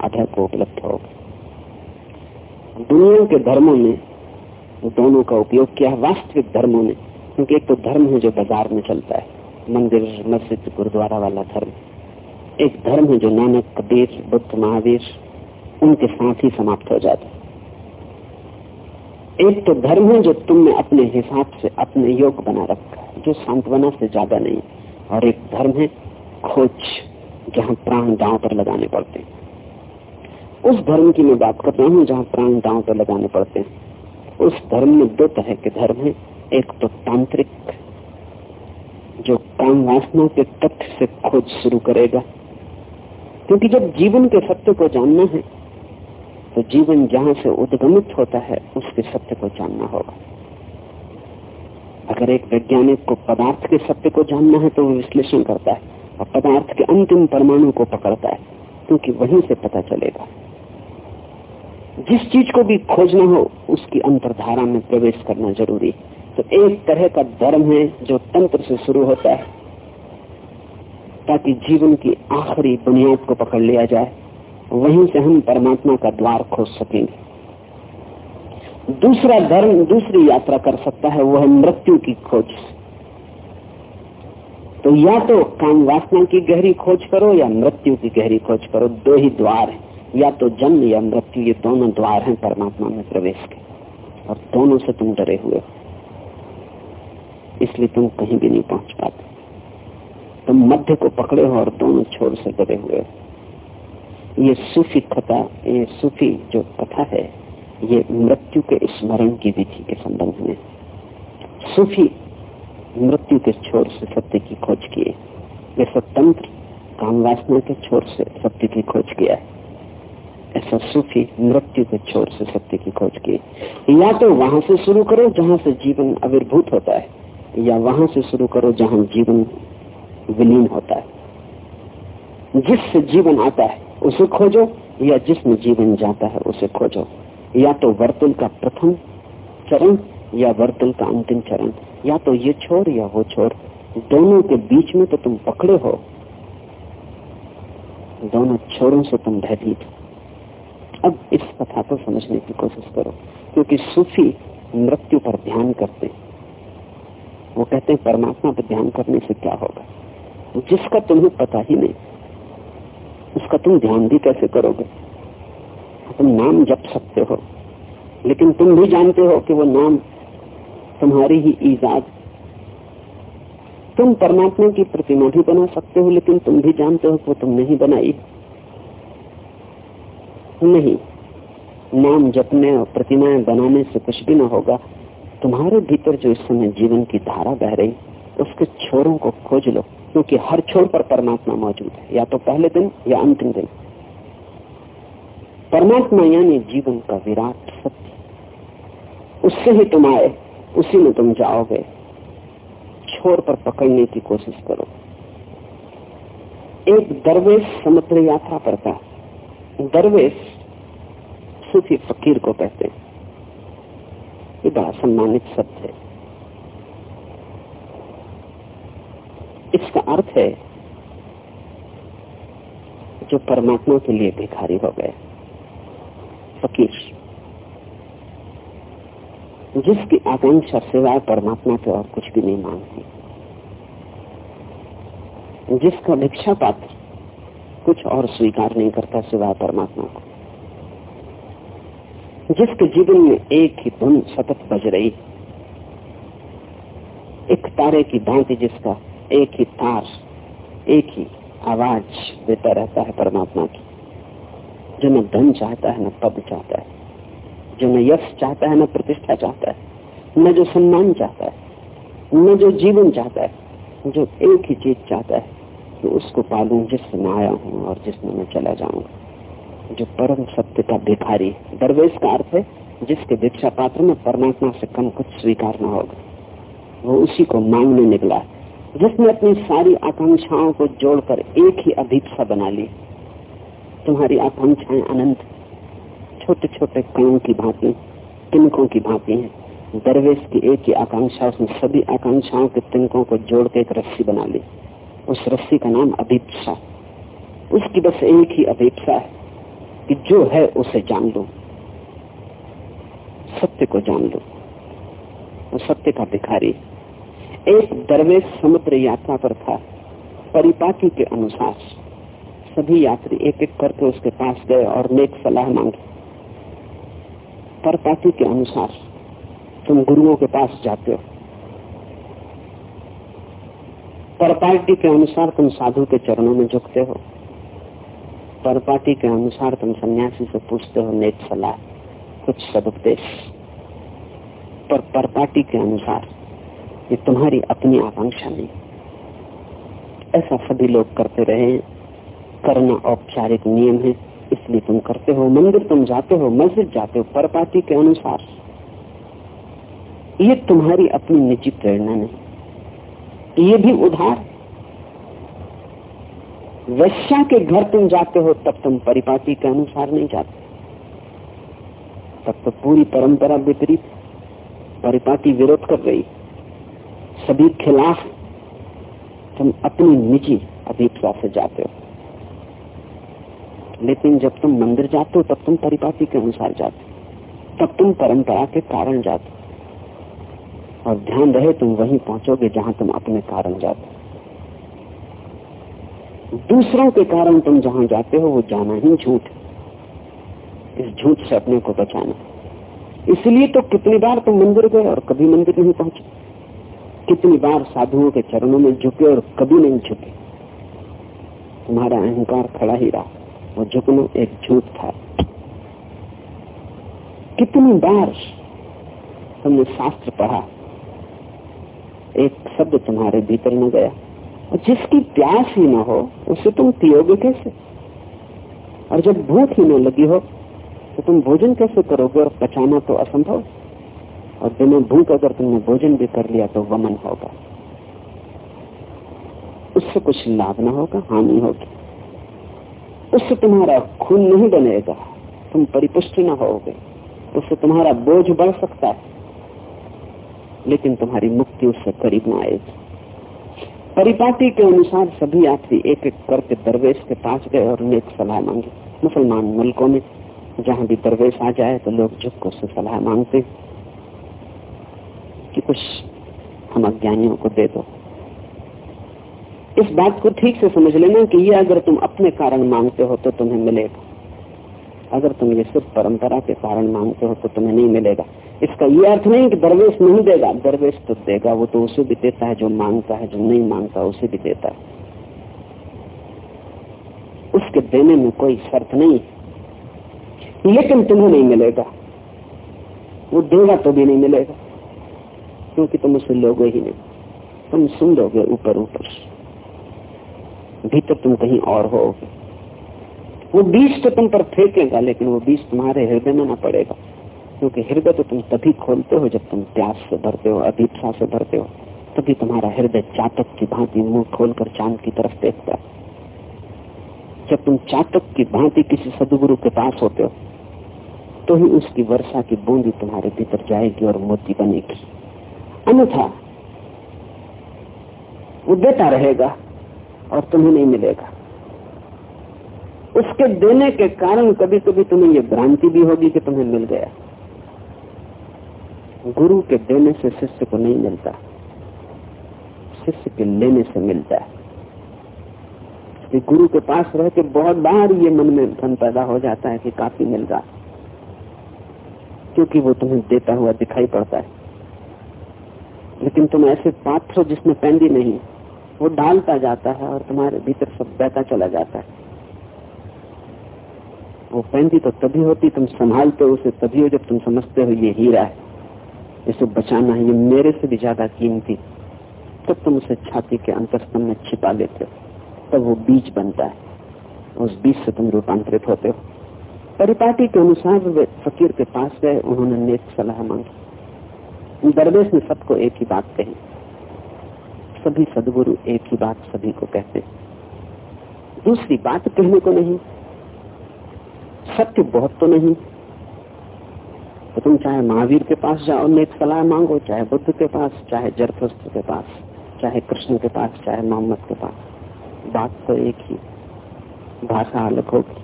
अधर को उपलब्ध होगे। दुनिया के धर्मों ने दोनों का उपयोग किया है वास्तविक धर्मों ने, क्योंकि एक तो धर्म है जो बाज़ार में चलता है। मंदिर मस्जिद, गुरुद्वारा वाला धर्म। एक धर्म है जो नानक, कबीर, बुद्ध, महावीर, उनके साथ ही समाप्त हो जाता एक तो धर्म है जो तुमने अपने हिसाब से, अपने योग बना रखा है, जो सांत्वना से ज़्यादा नहीं। और एक धर्म है खोज, जहाँ प्राण दांव पर लगाने पड़ते हैं। उस धर्म की मैं बात करता हूँ, जहाँ प्राण दांव पर लगाने पड़ते हैं। उस धर्म में दो तरह के धर्म है, एक तो तांत्रिक जो काम वासना के तथ्य से खोज शुरू करेगा। क्योंकि जब जीवन के सत्य को जानना है तो जीवन जहाँ से उद्गमित होता है, उसके सत्य को जानना होगा। अगर एक वैज्ञानिक को पदार्थ के सत्य को जानना है तो वो विश्लेषण करता है और पदार्थ के अंतिम परमाणु को पकड़ता है, क्योंकि वहीं से पता चलेगा। जिस चीज़ को भी खोजना हो, उसकी अंतरधारा में प्रवेश करना ज़रूरी तो एक तरह का धर्म है जो तंत्र से शुरू होता है, ताकि जीवन की आखिरी बुनियाद को पकड़ लिया जाए। वहीं से हम परमात्मा का द्वार खोज सकेंगे। दूसरा धर्म, दूसरी यात्रा कर सकता है, वह है मृत्यु की खोज। तो या तो काम वासना की गहरी खोज करो, या मृत्यु की गहरी खोज करो। दो ही द्वार है। या तो जन्म या मृत्यु, ये दोनों द्वार हैं परमात्मा में प्रवेश के। और दोनों से तुम डरे हुए हो। इसलिए तुम कहीं भी नहीं पहुँच पाते। तुम मध्य को पकड़े हो और दोनों छोर से डरे हुए हो। ये सूफी कथा, ये सूफी जो कथा है, ये मृत्यु के स्मरण की विधि के संबंध में सूफी मृत्यु के छोर से सत्य की खोज किए। जैसा तंत्र काम वासना के छोर से सत्य की खोज किया है। ऐसा सूफी मृत्यु के छोर से सत्य की खोज की या तो वहाँ से शुरू करो जहाँ से जीवन आविर्भूत होता है। या वहाँ से शुरू करो जहाँ जीवन विलीन होता है। जिससे जीवन आता है, उसे खोजो, या जिसमें जीवन जाता है, उसे खोजो। या तो वर्तुल का प्रथम चरण, या वर्तुल का अंतिम चरण। या तो ये छोर, या वो छोर। दोनों के बीच में तो तुम पकड़े हो। दोनों छोरों से तुम भयभीत अब इस कथा को समझने की कोशिश करो, क्योंकि सूफी मृत्यु पर ध्यान करते वो कहते हैं, परमात्मा पर ध्यान करने से क्या होगा? जिसका तुम्हें पता ही नहीं, उसका तुम ध्यान भी कैसे करोगे? तुम नाम जप सकते हो, लेकिन तुम भी जानते हो कि वो नाम तुम्हारी ही ईजाद। तुम परमात्मा की प्रतिमा भी बना सकते हो, लेकिन तुम भी जानते हो कि वो तुमने ही बनाई। नहीं, नाम जपने और प्रतिमाएँ बनाने से कुछ भी ना होगा। तुम्हारे भीतर जो इस समय जीवन की धारा बह रही, उसके छोरों को खोज लो, क्योंकि हर छोर पर परमात्मा मौजूद है, या तो पहले दिन या अंतिम दिन। परमात्मा यानी जीवन का विराट सत्य। उससे ही तुम आए, उसी में तुम जाओगे। छोर पर पकड़ने की कोशिश करो। एक दरवेश समुद्र यात्रा पर था दरवेश सूफी फकीर को कहते हैं। बड़ा सम्मानित शब्द है इसका अर्थ है, जो परमात्मा के लिए भिखारी हो गए, फकीर, जिसकी आकांक्षा सिवाय परमात्मा के और कुछ भी नहीं मांगती, जिसका भिक्षा पात्र कुछ और स्वीकार नहीं करता सिवाय परमात्मा को। जिसके जीवन में एक ही धुन सतत बज रही। एक तारे की भांति जिसका एक ही तार, एक ही आवाज़ देता रहता है परमात्मा की। जो न धन चाहता है, न पद चाहता है। जो न यश चाहता है, न प्रतिष्ठा चाहता है। न जो सम्मान चाहता है, न जो जीवन चाहता है, जो एक ही चीज़ चाहता है कि उसको पालू जिससे मैं आया हूँ और जिसमें मैं चला जाऊँगा। जो परम सत्य का भिखारी, दरवेश का अर्थ है, जिसके भिक्षा पात्र में परमात्मा से कम कुछ स्वीकार न होगा। वो उसी को मांगने निकला, जिसने अपनी सारी आकांक्षाओं को जोड़कर एक ही अधीक्षा बना ली। तुम्हारी आकांक्षाएँ अनंत छोटे छोटे कणों की भांति, तिनकों की भांति है। दरवेश की एक ही आकांक्षा, उसने सभी आकांक्षाओं के तिनकों को जोड़ के एक रस्सी बना ली। उस रस्सी का नाम अभीक्षा उसकी बस एक ही अभीक्षा है। कि जो है उसे जान लो। सत्य को जान लो। वो सत्य का भिखारी। एक दरवेश समुद्र यात्रा पर था। परिपाटी के अनुसार। सभी यात्री एक एक करके उसके पास गए और नेक सलाह मांगी। परिपाटी के अनुसार तुम गुरुओं के पास जाते हो। परपाटी के अनुसार तुम साधु के चरणों में झुकते हो। परपाटी के अनुसार तुम सन्यासी से पूछते हो नेक सलाह कुछ सदुपदेश पर परपाटी के अनुसार ये तुम्हारी अपनी आकांक्षा नहीं। ऐसा सभी लोग करते रहे करना औपचारिक नियम है, इसलिए तुम करते हो। मंदिर तुम जाते हो, मस्जिद जाते हो परपाटी के अनुसार। ये तुम्हारी अपनी निजी प्रेरणा नहीं। ये भी उधार वैश्या के घर तुम जाते हो, तब तुम परिपाटी के अनुसार नहीं जाते। तब तो पूरी परंपरा विपरीत परिपाटी विरोध कर रही सभी खिलाफ तुम अपनी निजी अभिप्सा से जाते हो। लेकिन जब तुम मंदिर जाते हो, तब तुम परिपाटी के अनुसार जाते हो। तब तुम परंपरा के कारण जाते हो। और ध्यान रहे, तुम वहीं पहुंचोगे जहाँ तुम अपने कारण जाते दूसरों के कारण तुम जहाँ जाते हो, वो जाना ही झूठ इस झूठ से अपने को बचाना। इसलिए तो कितनी बार तुम मंदिर गए और कभी मंदिर नहीं पहुँचे? कितनी बार साधुओं के चरणों में झुके और कभी नहीं झुके? तुम्हारा अहंकार खड़ा ही रहा। वो झुकना एक झूठ था। कितनी बार तुमने शास्त्र पढ़ा? एक शब्द तुम्हारे भीतर न गया। जिसकी प्यास ही ना हो, उसे तुम पियोगे कैसे? और जब भूख ही न लगी हो तो तुम भोजन कैसे करोगे और पचाना तो असंभव और बिना भूख अगर तुमने भोजन भी कर लिया तो वमन होगा। उससे कुछ लाभ ना होगा, हानि होगी। उससे तुम्हारा खून नहीं बनेगा, तुम परिपुष्ट ना होगे। उससे तुम्हारा बोझ बढ़ सकता है, लेकिन तुम्हारी मुक्ति उससे करीब न आएगी। परिपाटी के अनुसार सभी यात्री एक एक करके दरवेश के पास गए और नेक सलाह मांगी। मुसलमान मुल्कों में जहाँ भी दरवेश आ जाए तो लोग झुक को उससे सलाह मांगते कि कुछ हम अज्ञानियों को दे दो। इस बात को ठीक से समझ लेना कि ये अगर तुम अपने कारण मांगते हो तो तुम्हें मिलेगा। अगर तुम ये सिर्फ़ परंपरा के कारण मांगते हो तो तुम्हें नहीं मिलेगा। इसका ये अर्थ नहीं कि दरवेश नहीं देगा। दरवेश तो देगा, वो तो उसे भी देता है, जो माँगता है, जो नहीं माँगता, उसे भी देता है। उसके देने में कोई शर्त नहीं लेकिन तुम्हें नहीं मिलेगा। वो देगा तो भी नहीं मिलेगा, क्योंकि तुम उसे लोगे ही नहीं। तुम सुन लोगे ऊपर ऊपर भीतर तुम कहीं और होगे। वो बीज तो तुम पर फेंकेगा, लेकिन वो बीज तुम्हारे हृदय में ना पड़ेगा। क्योंकि हृदय तो तुम तभी खोलते हो जब तुम प्यास से भरते हो अधीक्षा से भरते हो। तभी तुम्हारा हृदय चातक की भांति मुँह खोलकर चाँद की तरफ़ देखता है। जब तुम चातक की भांति किसी सदगुरु के पास होते हो तो ही उसकी वर्षा की बूंदी तुम्हारे भीतर जाएगी और मोती बनेगी। अन्यथा, वो देता रहेगा और तुम्हें नहीं मिलेगा। उसके देने के कारण कभी कभी तुम्हें ये भ्रांति भी होगी कि तुम्हें मिल गया। गुरु के देने से शिष्य को नहीं मिलता। शिष्य के लेने से मिलता है। कि गुरु के पास रह के बहुत बार ये मन में धन पैदा हो जाता है कि काफ़ी मिल रहा क्योंकि वो तुम्हें देता हुआ दिखाई पड़ता है। लेकिन तुम ऐसे पात्र हो जिसमें पेंदी नहीं वो डालता जाता है और तुम्हारे भीतर सब बहता चला जाता है। वो पेंदी तो तभी होती, तुम संभालते हो उसे, तभी हो जब तुम समझते हो ये हीरा है। इसे बचाना है, ये मेरे से भी ज़्यादा कीमती। तब तुम उसे छाती के अंतस्तम में छिपा लेते हो। तब वो बीज बनता है। उस बीज से तुम रूपांतरित होते हो। परिपाटी के अनुसार वे फकीर के पास गए, उन्होंने नेक सलाह मांगी। दरवेश ने सबको एक ही बात कही। सभी सदगुरु एक ही बात सभी को कहते दूसरी बात कहने को नहीं। सत्य बहुत तो नहीं। तो तुम चाहे महावीर के पास जाओ नेक सलाह मांगो, चाहे बुद्ध के पास, चाहे जरथुस्त के पास, चाहे कृष्ण के पास, चाहे मोहम्मद के पास। बात तो एक ही, भाषा अलग होगी,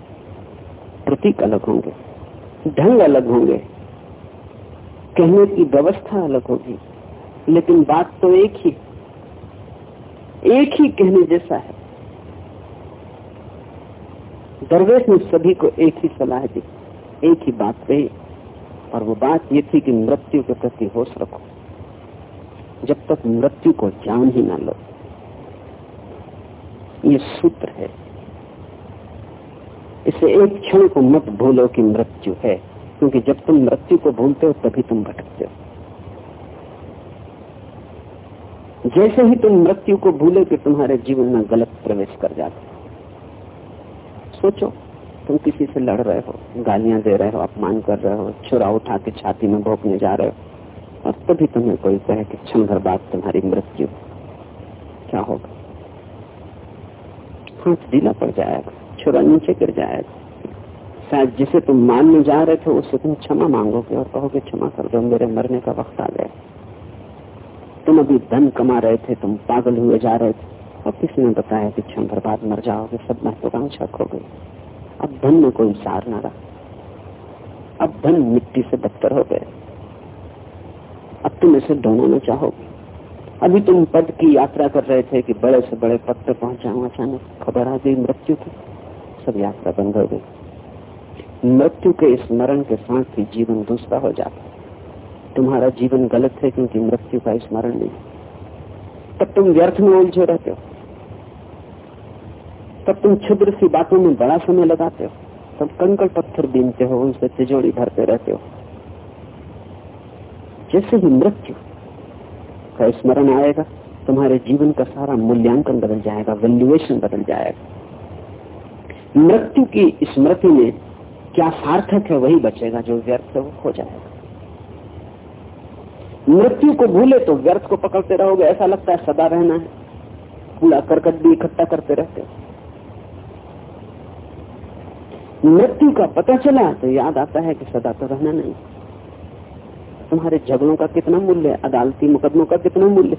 प्रतीक अलग होंगे, ढंग अलग होंगे, कहने की व्यवस्था अलग होगी, लेकिन बात तो एक ही एक ही कहने जैसा है। दरवेश ने सभी को एक ही सलाह दी, एक ही बात कही। और वो बात ये थी कि मृत्यु के प्रति होश रखो। जब तक मृत्यु को जान ही ना लो। ये सूत्र है। इसे एक क्षण को मत भूलो कि मृत्यु है, क्योंकि जब तुम मृत्यु को भूलते हो, तभी तुम भटकते हो। जैसे ही तुम मृत्यु को भूले कि तुम्हारे जीवन में गलत प्रवेश कर जाते सोचो। तुम किसी से लड़ रहे हो, गालियाँ दे रहे हो, अपमान कर रहे हो छुरा उठा के छाती में भोंकने जा रहे हो, और तभी तुम्हें कोई कहे कि क्षण भर बाद तुम्हारी मृत्यु। क्या होगा? हाथ ढीला पड़ जाएगा, छुरा नीचे गिर जाएगा। शायद जिसे तुम मानने जा रहे थे उससे तुम क्षमा मांगोगे और कहोगे, क्षमा कर दो, मेरे मरने का वक्त आ गया। तुम अभी धन कमा रहे थे, तुम पागल हुए जा रहे थे। और किसी ने बताया कि क्षण भर बाद मर जाओगे, सब महत्वाकांक्षा खो गई। अब धन में कोई सार ना रहा। अब धन मिट्टी से बदतर हो गए। अब तुम इसे ढोना चाहोगे। अभी तुम पद की यात्रा कर रहे थे कि बड़े से बड़े पद पे पहुँच जाऊँ अचानक खबर आ गई, मृत्यु की। सब यात्रा बंद हो गई। मृत्यु के स्मरण के साथ ही जीवन दूसरा हो जाता तुम्हारा जीवन गलत है क्योंकि मृत्यु का स्मरण नहीं। तब तुम व्यर्थ में उलझे रहते हो। तब तुम छिद्र सी बातों में बड़ा समय लगाते हो। तब कंकड़ पत्थर बीनते हो, उनसे तिजोड़ी भरते रहते हो। जैसे ही मृत्यु का स्मरण आएगा, तुम्हारे जीवन का सारा मूल्यांकन बदल जाएगा वैल्यूएशन बदल जाएगा। मृत्यु की स्मृति में क्या सार्थक है, वही बचेगा, जो व्यर्थ है, वो खो जाएगा। मृत्यु को भूले तो व्यर्थ को पकड़ते रहोगे, ऐसा लगता है सदा रहना है। कूड़ा करकट भी इकट्ठा करते रहते हो। मृत्यु का पता चला तो याद आता है कि सदा तो रहना नहीं। तुम्हारे झगड़ों का कितना मूल्य अदालती मुकदमों का कितना मूल्य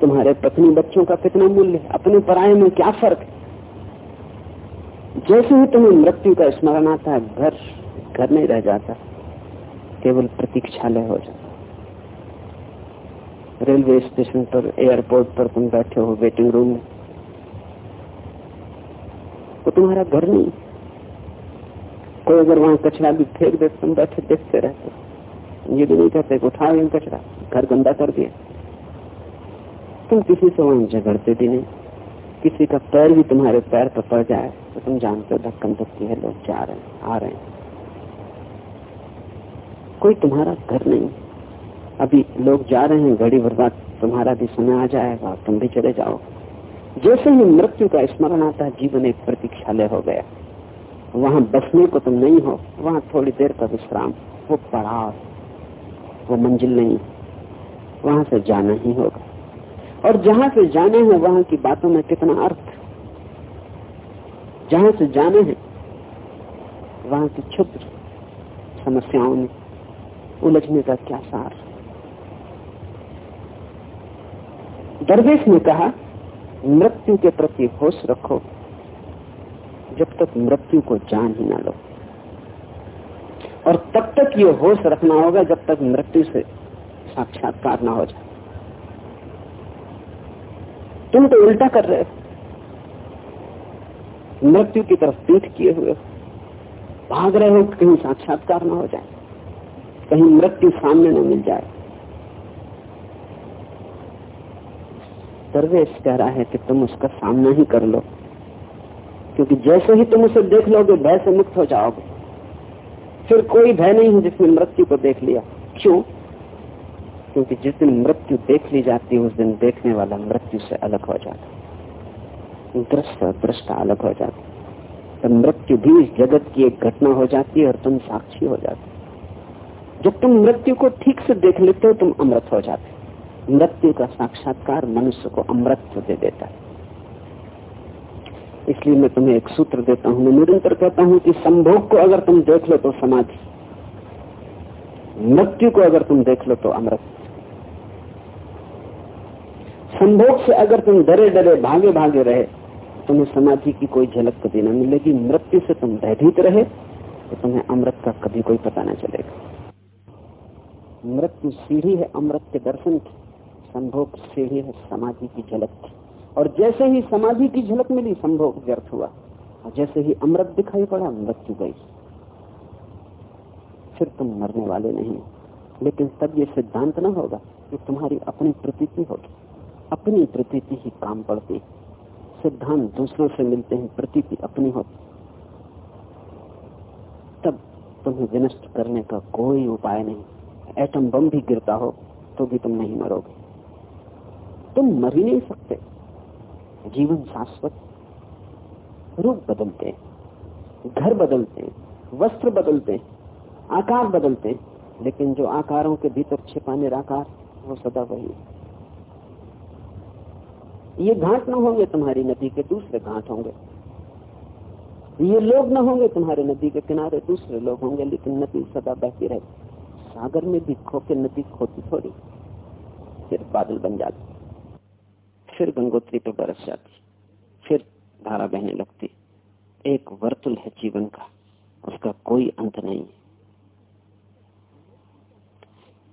तुम्हारे पत्नी बच्चों का कितना मूल्य अपने पराये में क्या फ़र्क है? जैसे ही तुम्हें मृत्यु का स्मरण आता है, घर घर नहीं रह जाता। केवल प्रतीक्षालय हो जाता रेलवे स्टेशन पर, एयरपोर्ट पर तुम बैठे हो, वेटिंग रूम में। वो तुम्हारा घर नहीं। कोई अगर वहाँ कचरा भी फेंक दे तुम बैठे, देखते रहते। ये भी नहीं कहते उठा इन कचरा, घर गंदा कर दिया। तुम किसी से वहाँ झगड़ते भी नहीं। किसी का पैर भी तुम्हारे पैर पर पड़ जाए तो तुम जानते हो धक्कन धक्की है, लोग जा रहे हैं, आ रहे हैं। कोई तुम्हारा घर नहीं। अभी लोग जा रहे हैं, घड़ी भर बाद तुम्हारा भी समय आ जाएगा तुम भी चले जाओ। जैसे ही मृत्यु का स्मरण आता है, जीवन एक प्रतीक्षालय हो गया। वहाँ बसने को तुम नहीं हो, वहाँ थोड़ी देर का विश्राम। वो पड़ाव, वो मंजिल नहीं, वहाँ से जाना ही होगा। और जहाँ से जाने हैं, वहाँ की बातों में कितना अर्थ? जहाँ से जाने हैं, वहाँ की क्षुद्र समस्याओं में उलझने का क्या सार? दरवेश ने कहा, मृत्यु के प्रति होश रखो। जब तक मृत्यु को जान ही ना लो। और तब तक ये होश रखना होगा जब तक मृत्यु से साक्षात्कार ना हो जाए। तुम तो उल्टा कर रहे हो। मृत्यु की तरफ़ पीठ किए हुए हो। भाग रहे हो कहीं साक्षात्कार ना हो जाए। कहीं मृत्यु सामने न मिल जाए। दरवेश कह रहा है कि तुम उसका सामना ही कर लो। क्योंकि जैसे ही तुम उसे देख लोगे, भय से मुक्त हो जाओगे। फिर कोई भय नहीं है जिसने मृत्यु को देख लिया। क्यों? क्योंकि जिस दिन मृत्यु देख ली जाती है, उस दिन देखने वाला मृत्यु से अलग हो जाता दृष्ट दृष्टा अलग हो जाता तो मृत्यु भी इस जगत की एक घटना हो जाती है और तुम साक्षी हो जाते जब तुम मृत्यु को ठीक से देख लेते हो, तुम अमृत हो जाते मृत्यु का साक्षात्कार मनुष्य को अमृत दे देता है। इसलिए मैं तुम्हें एक सूत्र देता हूँ, मैं निरंतर कहता हूँ कि संभोग को अगर तुम देख लो तो समाधि मृत्यु को अगर तुम देख लो तो अमृत। संभोग से अगर तुम डरे डरे, भागे भागे रहे, तुम्हें समाधि की कोई झलक कभी न मिलेगी, मृत्यु से तुम भयभीत रहे तो तुम्हें अमृत का कभी कोई पता न चलेगा। मृत्यु सीढ़ी है अमृत के दर्शन की, संभोग सीढ़ी है समाधि की झलक की। और जैसे ही समाधि की झलक मिली, संभोग व्यर्थ हुआ। और जैसे ही अमृत दिखाई पड़ा, मृत्यु गई। फिर तुम मरने वाले नहीं। लेकिन तब ये सिद्धांत न होगा कि तुम्हारी अपनी प्रतीति होगी। अपनी प्रतीति ही काम पड़ती। सिद्धांत दूसरों से मिलते हैं, प्रतीति अपनी होती। तब तुम्हें विनष्ट करने का कोई उपाय नहीं। एटम बम भी गिरता हो तो भी तुम नहीं मरोगे। तुम मर ही नहीं सकते। जीवन शाश्वत रूप बदलते घर बदलते वस्त्र बदलते आकार बदलते लेकिन जो आकारों के भीतर छिपा निराकार वो सदा वही ये घाट न होंगे तुम्हारी नदी के दूसरे घाट होंगे। ये लोग न होंगे तुम्हारे नदी के किनारे, दूसरे लोग होंगे, लेकिन नदी सदा बहती रहती सागर में भी खो के नदी खोती थोड़ी, फिर बादल बन जाती। फिर गंगोत्री पे बरस जाती, फिर धारा बहने लगती। एक वर्तुल है जीवन का, उसका कोई अंत नहीं है।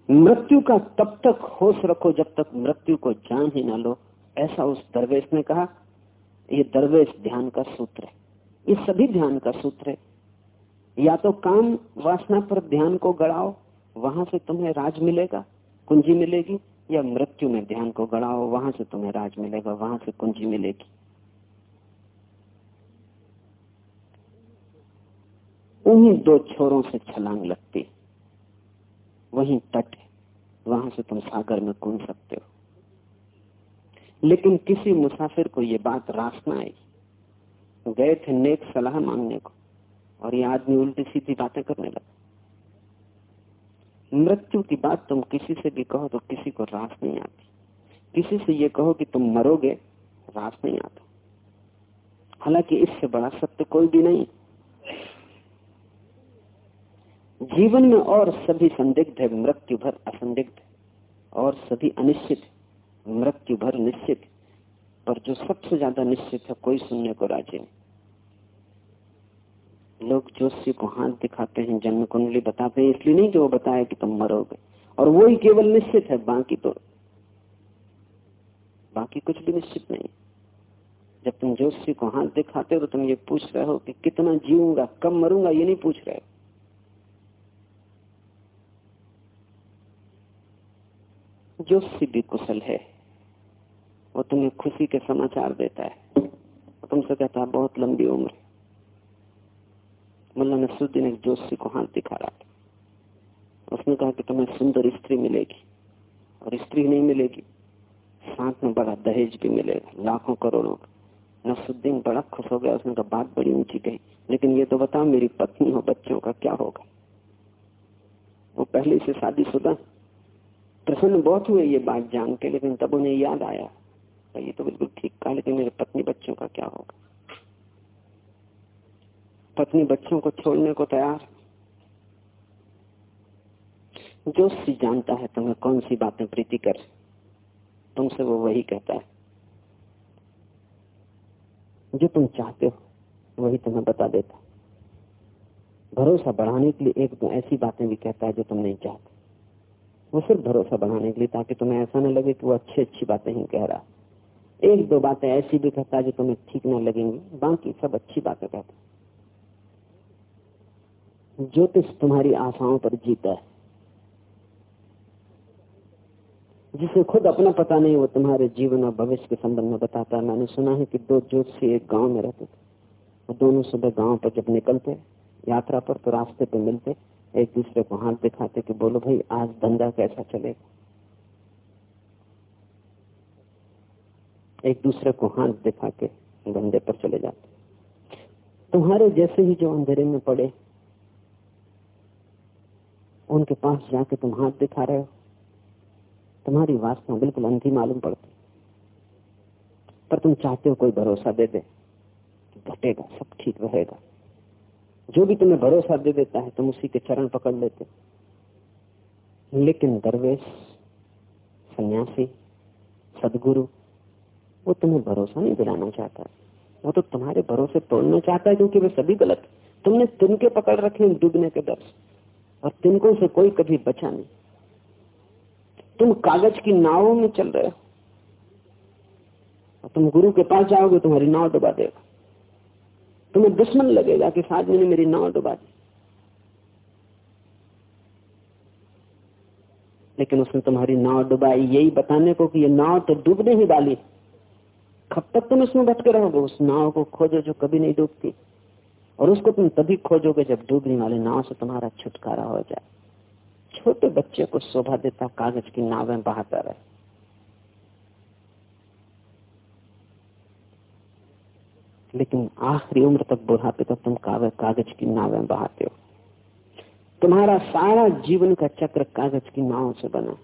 मृत्यु का तब तक होश रखो जब तक मृत्यु को जान ही ना लो, ऐसा उस दरवेश ने कहा। ये दरवेश ध्यान का सूत्र है। ये सभी ध्यान का सूत्र है। या तो काम वासना पर ध्यान को गड़ाओ, वहाँ से तुम्हें राज मिलेगा, कुंजी मिलेगी या मृत्यु में ध्यान को गड़ाओ, वहाँ से तुम्हें राज मिलेगा, वहाँ से कुंजी मिलेगी। उन्हीं दो छोरों से छलांग लगती। वही तट वहाँ से तुम सागर में कूद सकते हो। लेकिन किसी मुसाफिर को ये बात रास ना आई। गए थे नेक सलाह मांगने को, और ये आदमी उल्टी सीधी बातें करने लगा। मृत्यु की बात तुम किसी से भी कहो तो किसी को रास नहीं आती। किसी से ये कहो कि तुम मरोगे, रास नहीं आता। हालाँकि इससे बड़ा सत्य कोई भी नहीं। जीवन में और सभी संदिग्ध है, मृत्यु भर असंदिग्ध और सभी अनिश्चित मृत्यु भर निश्चित पर जो सबसे ज़्यादा निश्चित है, कोई सुनने को राज़ी नहीं। लोग जोशी को हाथ दिखाते हैं, जन्म कुंडली बताते हैं, इसलिए नहीं कि वो बताए कि तुम मरोगे। और वो ही केवल निश्चित है, बाकी तो बाकी कुछ भी निश्चित नहीं। जब तुम जोशी को हाथ दिखाते हो तो तुम ये पूछ रहे हो कि कितना जीऊँगा, कब मरूँगा, ये नहीं पूछ रहे। जोशी भी कुशल है। वो तुम्हें खुशी के समाचार देता है। तुमसे कहता है, बहुत लंबी उम्र। मुला नसरुद्दीन एक जोशी को हाथ दिखा रहा था। उसने कहा कि तुम्हें सुंदर स्त्री मिलेगी। और स्त्री नहीं मिलेगी, साथ में बड़ा दहेज भी मिलेगा, लाखों करोड़ों का। नसरुद्दीन बड़ा खुश हो गया, उसने कहा, बात बड़ी ऊँची कही। लेकिन ये तो बताओ, मेरी पत्नी और बच्चों का क्या होगा? वो पहले से शादी शादीशुदा, प्रसन्न बहुत हुए ये बात जान के, लेकिन तब उन्हें याद आया। ये तो बिल्कुल ठीक कहा, लेकिन मेरे पत्नी बच्चों का क्या होगा? पत्नी बच्चों को छोड़ने को तैयार? जो सी जानता है तुम्हें कौन सी बातें प्रीति कर, तुमसे वो वही कहता है। जो तुम चाहते हो, वही तुम्हें बता देता भरोसा बढ़ाने के लिए एक तो ऐसी बातें भी कहता है जो तुम नहीं चाहते। वो सिर्फ़ भरोसा बढ़ाने के लिए, ताकि तुम्हें ऐसा न लगे कि वो अच्छी अच्छी बातें ही कह रहा एक दो बातें ऐसी भी कहता है जो तुम्हें ठीक न लगेंगी, बाकी सब अच्छी बातें कहता ज्योतिष तुम्हारी आशाओं पर जीता है। जिसे खुद अपना पता नहीं, वो तुम्हारे जीवन और भविष्य के संबंध में बताता है। मैंने सुना है कि दो ज्योतिषी एक गाँव में रहते थे। वो दोनों सुबह गाँव पर जब निकलते, यात्रा पर तो रास्ते पे मिलते, एक दूसरे को हाथ दिखाते कि बोलो, भाई, आज धंधा कैसा चलेगा? एक दूसरे को हाथ दिखा के धंधे पर चले जाते। तुम्हारे जैसे ही जो अंधेरे में पड़े उनके पास जाके तुम हाथ दिखा रहे हो। तुम्हारी वासना बिल्कुल अंधी मालूम पड़ती। पर तुम चाहते हो कोई भरोसा दे दे घटेगा, सब ठीक रहेगा। जो भी तुम्हें भरोसा दे देता है, तुम उसी के चरण पकड़ लेते लेकिन दरवेश, सन्यासी, सदगुरु, वो तुम्हें भरोसा नहीं दिलाना चाहता वो तो तुम्हारे भरोसे तोड़ना चाहता है क्योंकि वे सभी गलत तुमने तिनके पकड़ रखे डूबने के दर और तिनकों से कोई कभी बचा नहीं। तुम कागज़ की नावों में चल रहे हो। और तुम गुरु के पास जाओगे, तुम्हारी नाव डुबा देगा। तुम्हें दुश्मन लगेगा कि इस ने मेरी नाव डुबा दी। लेकिन उसने तुम्हारी नाव डुबाई। यही बताने को कि ये नाव तो डूबने ही डाली कब तक तुम इसमें भटके रहोगे, उस नाव को खोजो जो कभी नहीं डूबती। और उसको तुम तभी खोजोगे जब डूबने वाले नाव से तुम्हारा छुटकारा हो जाए। छोटे बच्चे को शोभा देता कागज़ की नावें बहाता रहे। लेकिन आखिरी उम्र तक बुढ़ापे तक तुम कागज़ की नावें बहाते हो। तुम्हारा सारा जीवन का चक्र कागज़ की नाव से बना।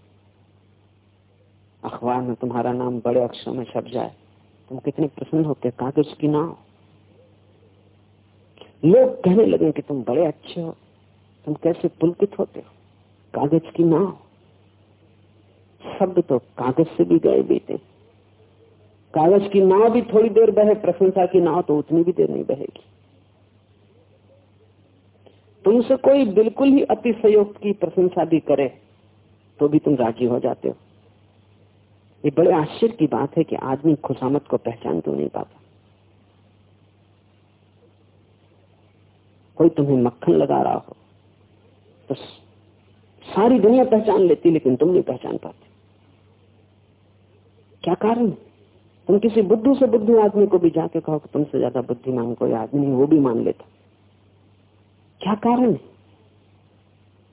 अखबार में तुम्हारा नाम बड़े अक्षरों में छप जाए। तुम कितने प्रसन्न होते कागज़ की नाव। लोग कहने लगे कि तुम बड़े अच्छे हो। तुम कैसे पुलकित होते हो? कागज़ की नाव। शब्द तो कागज़ से भी गए बीते कागज़ की नाव भी थोड़ी देर बहे प्रशंसा की नाव तो उतनी भी देर नहीं बहेगी। तुमसे कोई बिल्कुल ही अतिशयोक्त की प्रशंसा भी करे तो भी तुम राज़ी हो जाते हो। ये बड़े आश्चर्य की बात है कि आदमी खुशामत को पहचान क्यों नहीं पाता। कोई तुम्हें मक्खन लगा रहा हो तो सारी दुनिया पहचान लेती, लेकिन तुम नहीं पहचान पाते। क्या कारण तुम किसी बुद्धू से बुद्धू आदमी को भी जाके कहो कि तुमसे ज़्यादा बुद्धिमान कोई आदमी वो भी मान लेता। क्या कारण है?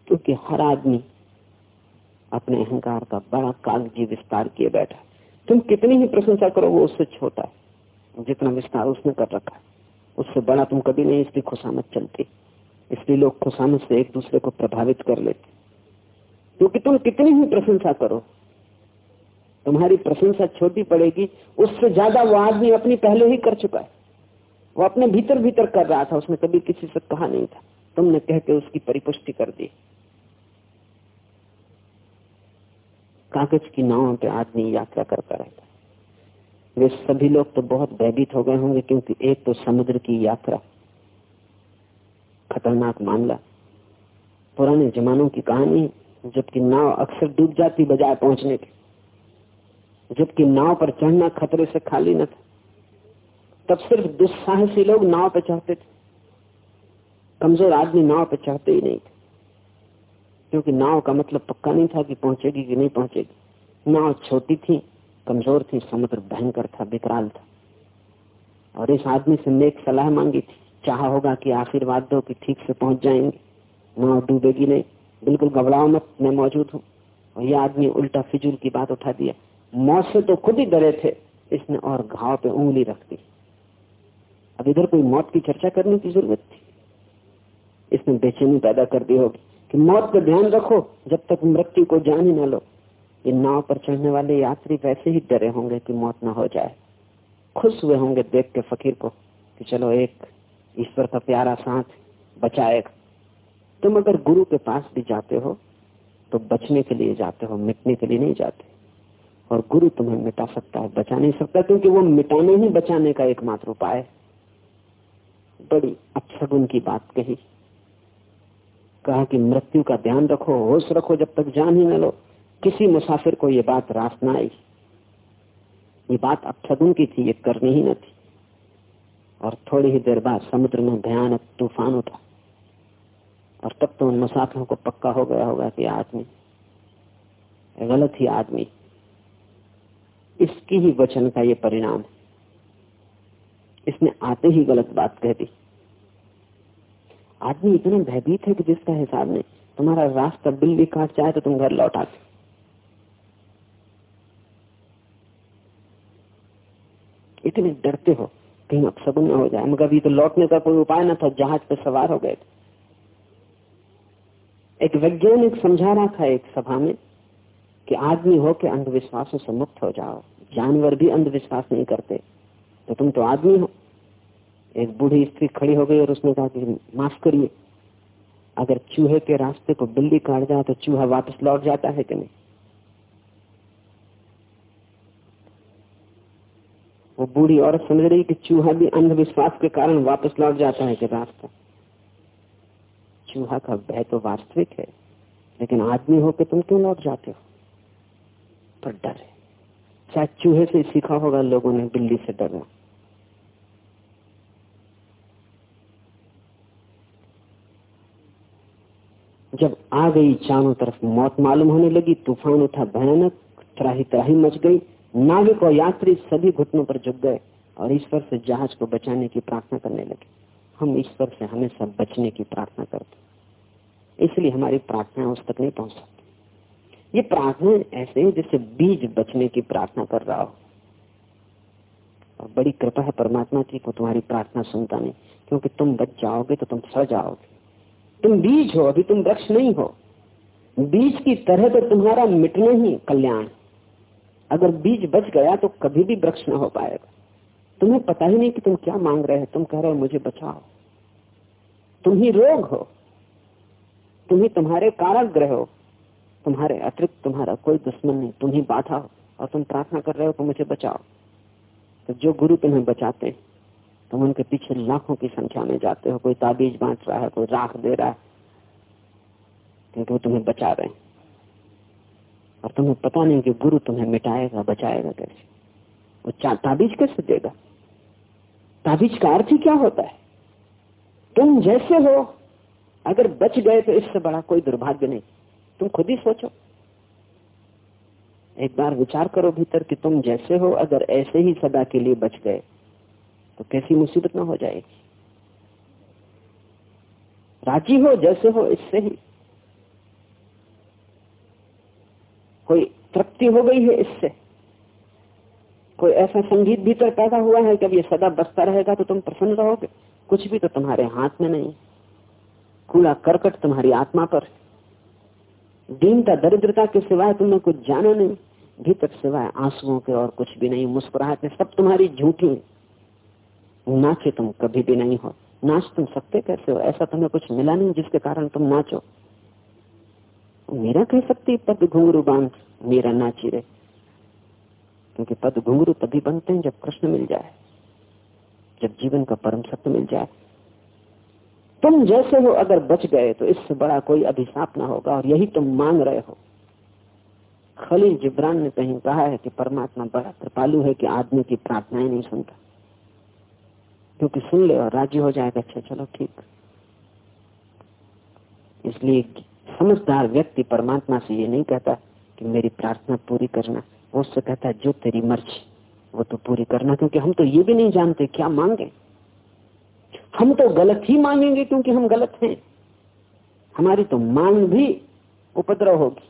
क्योंकि हर आदमी अपने अहंकार का बड़ा कागज़ी विस्तार किए बैठा तुम कितनी ही प्रशंसा करो, वो उससे छोटा है, जितना विस्तार उसने कर रखा है। उससे बड़ा तुम कभी नहीं, इसलिए खुशामत चलती। इसलिए लोग खुशामत से एक दूसरे को प्रभावित कर लेते। क्योंकि तुम कितनी ही प्रशंसा करो, तुम्हारी प्रशंसा छोटी पड़ेगी, उससे ज़्यादा वो आदमी अपनी पहले ही कर चुका है। वो अपने भीतर भीतर कर रहा था, उसने कभी किसी से कहा नहीं था। तुमने कह के उसकी परिपुष्टि कर दी। कागज़ की नाव पे आदमी यात्रा करता रहता वे सभी लोग तो बहुत भयभीत हो गए होंगे क्योंकि एक तो समुद्र की यात्रा, खतरनाक मामला, पुराने जमानों की कहानी, जबकि नाव अक्सर डूब जाती बजाय पहुँचने के, जबकि नाव पर चढ़ना खतरे से खाली न था। तब सिर्फ़ दुस्साहसी लोग नाव पर चढ़ते थे। कमज़ोर आदमी नाव पर चढ़ते ही नहीं थे। क्योंकि नाव का मतलब पक्का नहीं था कि पहुंचेगी कि नहीं पहुंचेगी। नाव छोटी थी कमज़ोर थी, समुद्र भयंकर था, विकराल था। और इस आदमी से नेक सलाह मांगी थी, चाह होगा कि आशीर्वाद दो कि ठीक से पहुँच जाएँगे। नाव डूबेगी नहीं, बिल्कुल घबराओ मत, मैं मौजूद हूँ। और ये आदमी उल्टा फिजूल की बात उठा दिया। मौत से तो खुद ही डरे थे, इसने और घाव पे उंगली रख दी। अब इधर कोई मौत की चर्चा करने की ज़रूरत थी? इसने बेचैनी पैदा कर दी होगी कि मौत का ध्यान रखो, जब तक मृत्यु को जान ही ना लो। ये नाव पर चढ़ने वाले यात्री वैसे ही डरे होंगे कि मौत ना हो जाए। खुश हुए होंगे देख के फकीर को कि चलो एक ईश्वर का प्यारा साथ बचाएगा। तुम अगर गुरु के पास भी जाते हो तो बचने के लिए जाते हो, मिटने के लिए नहीं जाते। और गुरु तुम्हें मिटा सकता है, बचा नहीं सकता, क्योंकि वो मिटाने ही बचाने का एकमात्र उपाय है। बड़ी अपसगुन की बात कही। कहा कि मृत्यु का ध्यान रखो, होश रखो, जब तक जान ही न लो। किसी मुसाफिर को ये बात रास ना आई। ये बात अब सदन की थी, ये करनी ही न थी। और थोड़ी ही देर बाद समुद्र में भयानक तूफ़ान उठा। और तब तो उन मुसाफिरों को पक्का हो गया होगा कि आदमी गलत ही आदमी। इसकी ही वचन का ये परिणाम है। इसने आते ही गलत बात कह दी। आदमी इतना भयभीत है कि जिसका हिसाब नहीं, तुम्हारा रास्ता बिल्ली काट जाए तो तुम घर लौट आते। इतने डरते हो, कहीं अब न हो जाए। मगर अभी तो लौटने का कोई उपाय न था, जहाज़ पर सवार हो गए एक वैज्ञानिक समझा रहा था एक सभा में कि आदमी हो के अंधविश्वासों से मुक्त हो जाओ। जानवर भी अंधविश्वास नहीं करते। तो तुम तो आदमी हो। एक बूढ़ी स्त्री खड़ी हो गई और उसने कहा कि माफ़ करिए। अगर चूहे के रास्ते को बिल्ली काट जाए तो चूहा वापस लौट जाता है कि नहीं? वो बूढ़ी औरत समझ रही कि चूहा भी अंधविश्वास के कारण वापस लौट जाता है कि रास्ता। चूहा का भय तो वास्तविक है, लेकिन आदमी हो के तुम क्यों लौट जाते हो? पर डर है। शायद चूहे से सीखा होगा लोगों ने बिल्ली से डरना। जब आ गई चारों तरफ़ मौत मालूम होने लगी, तूफ़ान उठा, भयानक त्राही त्राही मच गई। नाविक और यात्री सभी घुटनों पर झुक गए और ईश्वर से जहाज़ को बचाने की प्रार्थना करने लगे। हम ईश्वर से हमेशा बचने की प्रार्थना करते इसलिए हमारी प्रार्थना उस तक नहीं पहुँच सकती। ये प्रार्थना ऐसे है जैसे बीज बचने की प्रार्थना कर रहा हो। और बड़ी कृपा है परमात्मा की को तुम्हारी प्रार्थना सुनता नहीं। क्योंकि तुम बच जाओगे तो तुम सड़ जाओगे। तुम बीज हो, अभी तुम वृक्ष नहीं हो। बीज की तरह तो तुम्हारा मिटना ही कल्याण अगर बीज बच गया तो कभी भी वृक्ष ना हो पाएगा। तुम्हें पता ही नहीं कि तुम क्या मांग रहे हो। तुम कह रहे हो, मुझे बचाओ। तुम ही रोग हो। तुम ही तुम्हारे काराग्रह हो। तुम्हारे अतिरिक्त तुम्हारा कोई दुश्मन नहीं। तुम ही बाधा हो। और तुम प्रार्थना कर रहे हो तो मुझे बचाओ। तो जो गुरु तुम्हें बचाते तुम उनके पीछे लाखों की संख्या में जाते हो। कोई ताबीज बांट रहा है, कोई राख दे रहा है, क्योंकि वो तुम्हें बचा रहे हैं। और तुम्हें पता नहीं कि गुरु तुम्हें मिटाएगा, बचाएगा कैसे। वो ताबीज कैसे देगा? ताबीज का अर्थ ही क्या होता है? तुम जैसे हो, अगर बच गए तो इससे बड़ा कोई दुर्भाग्य नहीं। तुम खुद ही सोचो। एक बार विचार करो भीतर कि तुम जैसे हो, अगर ऐसे ही सदा के लिए बच गए तो कैसी मुसीबत ना हो जाएगी। राज़ी हो, जैसे हो, इससे ही। कोई तृप्ति हो गई है इससे? कोई ऐसा संगीत भीतर पैदा हुआ है कि अब ये सदा बसता रहेगा तो तुम प्रसन्न रहोगे? कुछ भी तो तुम्हारे हाथ में नहीं। कूड़ा करकट तुम्हारी आत्मा पर दीनता, दरिद्रता के सिवाय तुमने कुछ जाना नहीं। भीतर सिवाय आंसुओं के और कुछ भी नहीं, मुस्कुराहट सब तुम्हारी झूठी नाचे तुम कभी भी नहीं हो। नाच तुम सकते कैसे हो? ऐसा तुम्हें कुछ मिला नहीं जिसके कारण तुम नाचो। मेरा कह सकती पद घुंगरू बाँध, मेरा नाची रहे क्योंकि पद घुंगरू तभी बनते हैं जब कृष्ण मिल जाए, जब जीवन का परम सत्य मिल जाए। तुम जैसे हो, अगर बच गए तो इससे बड़ा कोई अभिशाप ना होगा, और यही तुम मांग रहे हो। खलील जिब्रान ने कहीं कहा है कि परमात्मा बड़ा कृपालु है कि आदमी की प्रार्थनाएँ नहीं सुनता। क्योंकि सुन ले और राज़ी हो जाएगा अच्छा चलो ठीक। इसलिए समझदार व्यक्ति परमात्मा से ये नहीं कहता कि मेरी प्रार्थना पूरी करना। वो उससे कहता है, जो तेरी मर्ज़ी, वो तो पूरी करना। क्योंकि हम तो ये भी नहीं जानते क्या मांगे। हम तो गलत ही मांगेंगे क्योंकि हम गलत हैं। हमारी तो मांग भी उपद्रव होगी।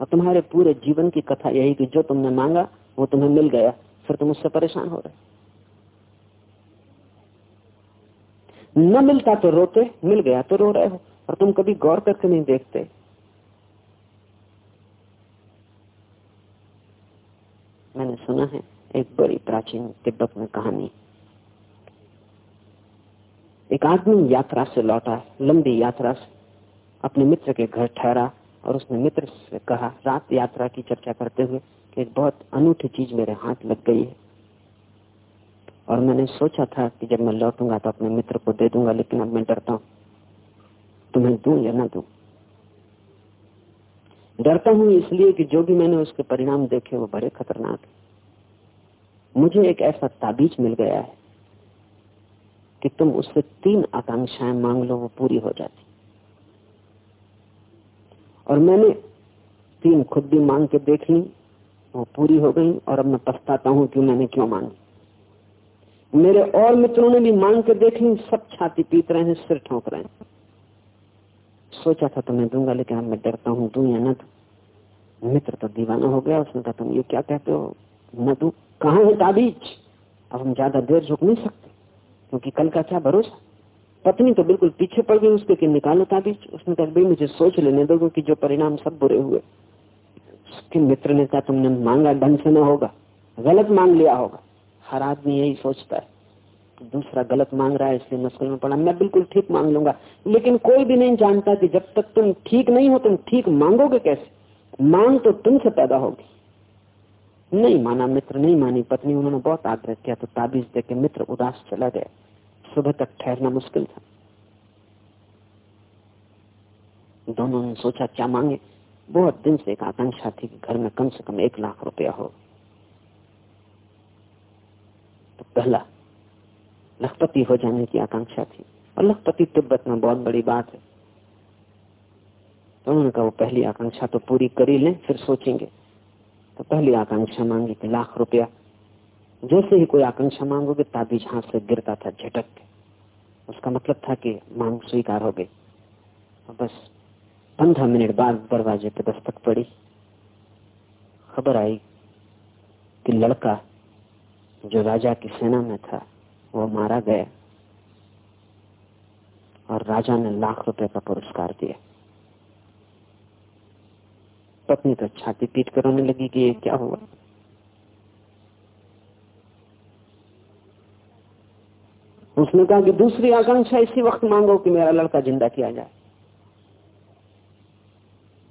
और तुम्हारे पूरे जीवन की कथा यही कि जो तुमने मांगा, वो तुम्हें मिल गया, फिर तुम उससे परेशान हो रहे न मिलता तो रोते, मिल गया तो रो रहे हो, और तुम कभी गौर करके नहीं देखते। मैंने सुना है, एक बड़ी प्राचीन तिब्बत में कहानी। एक आदमी यात्रा से लौटा, लंबी यात्रा से, अपने मित्र के घर ठहरा, और उसने मित्र से कहा, रात यात्रा की चर्चा करते हुए, कि एक बहुत अनूठी चीज़ मेरे हाथ लग गई है। और मैंने सोचा था कि जब मैं लौटूँगा तो अपने मित्र को दे दूँगा, लेकिन अब मैं डरता हूँ। तुम्हें दू या ना दू? डरता हूँ इसलिए कि जो भी मैंने उसके परिणाम देखे वो बड़े खतरनाक है। मुझे एक ऐसा ताबीज मिल गया है कि तुम उससे तीन आकांक्षाएँ मांग लो, वो पूरी हो जाती। और मैंने तीन खुद भी मांग के देख ली, वो पूरी हो गई, और अब मैं पछताता हूँ कि मैंने क्यों मांगी। मेरे और मित्रों ने भी मांग के देख ली, सब छाती पीत रहे हैं, सिर ठोंक रहे हैं। सोचा था तो मैं दूँगा, लेकिन अब मैं डरता हूँ दू या न दू मित्र तो दीवाना हो गया, उसने कहा, तुम ये क्या कहते हो? न दू कहा है ताबीज? अब हम ज़्यादा देर रुक नहीं सकते, क्योंकि कल का क्या भरोसा? पत्नी तो बिल्कुल पीछे पड़ गई, उसके कि निकालो ताबीज? उसने कहा, भाई, मुझे सोच लेने दो, क्योंकि जो परिणाम सब बुरे हुए। उसके मित्र ने कहा, तुमने मांगा, ढंग से न होगा, गलत मांग लिया होगा। हर आदमी यही सोचता है। दूसरा गलत मांग रहा है, इसलिए मुश्किल में पड़ा। मैं बिल्कुल ठीक मांग लूँगा। लेकिन कोई भी नहीं जानता कि जब तक तुम ठीक नहीं हो, तुम ठीक मांगोगे कैसे? मांग तो तुमसे पैदा होगी। नहीं माना मित्र, नहीं मानी पत्नी। उन्होंने बहुत आग्रह किया तो ताबीज देके मित्र उदास चला गया। सुबह तक ठहरना मुश्किल था। दोनों ने सोचा, क्या मांगे? बहुत दिन से एक आकांक्षा थी कि घर में कम से कम एक लाख रुपया हो। तो पहला, लखपति हो जाने की आकांक्षा थी। और लखपति तिब्बत में बहुत बड़ी बात है। तो उन्होंने कहा, वो पहली आकांक्षा तो पूरी कर ही लें, फिर सोचेंगे। तो पहली आकांक्षा मांगी कि लाख रुपया। जैसे ही कोई आकांक्षा मांगोगे ताबीज हाथ से गिरता था, झटक उसका मतलब था कि मांग स्वीकार हो गई। और बस पंद्रह मिनट बाद दरवाजे पे दस्तक पड़ी। खबर आई कि लड़का जो राजा की सेना में था, वो मारा गया। और राजा ने लाख रुपए का पुरस्कार दिया। पत्नी तो छाती पीट कर रोने लगी कि ये क्या हुआ? उसने कहा कि दूसरी आकांक्षा इसी वक्त मांगो कि मेरा लड़का ज़िंदा किया जाए।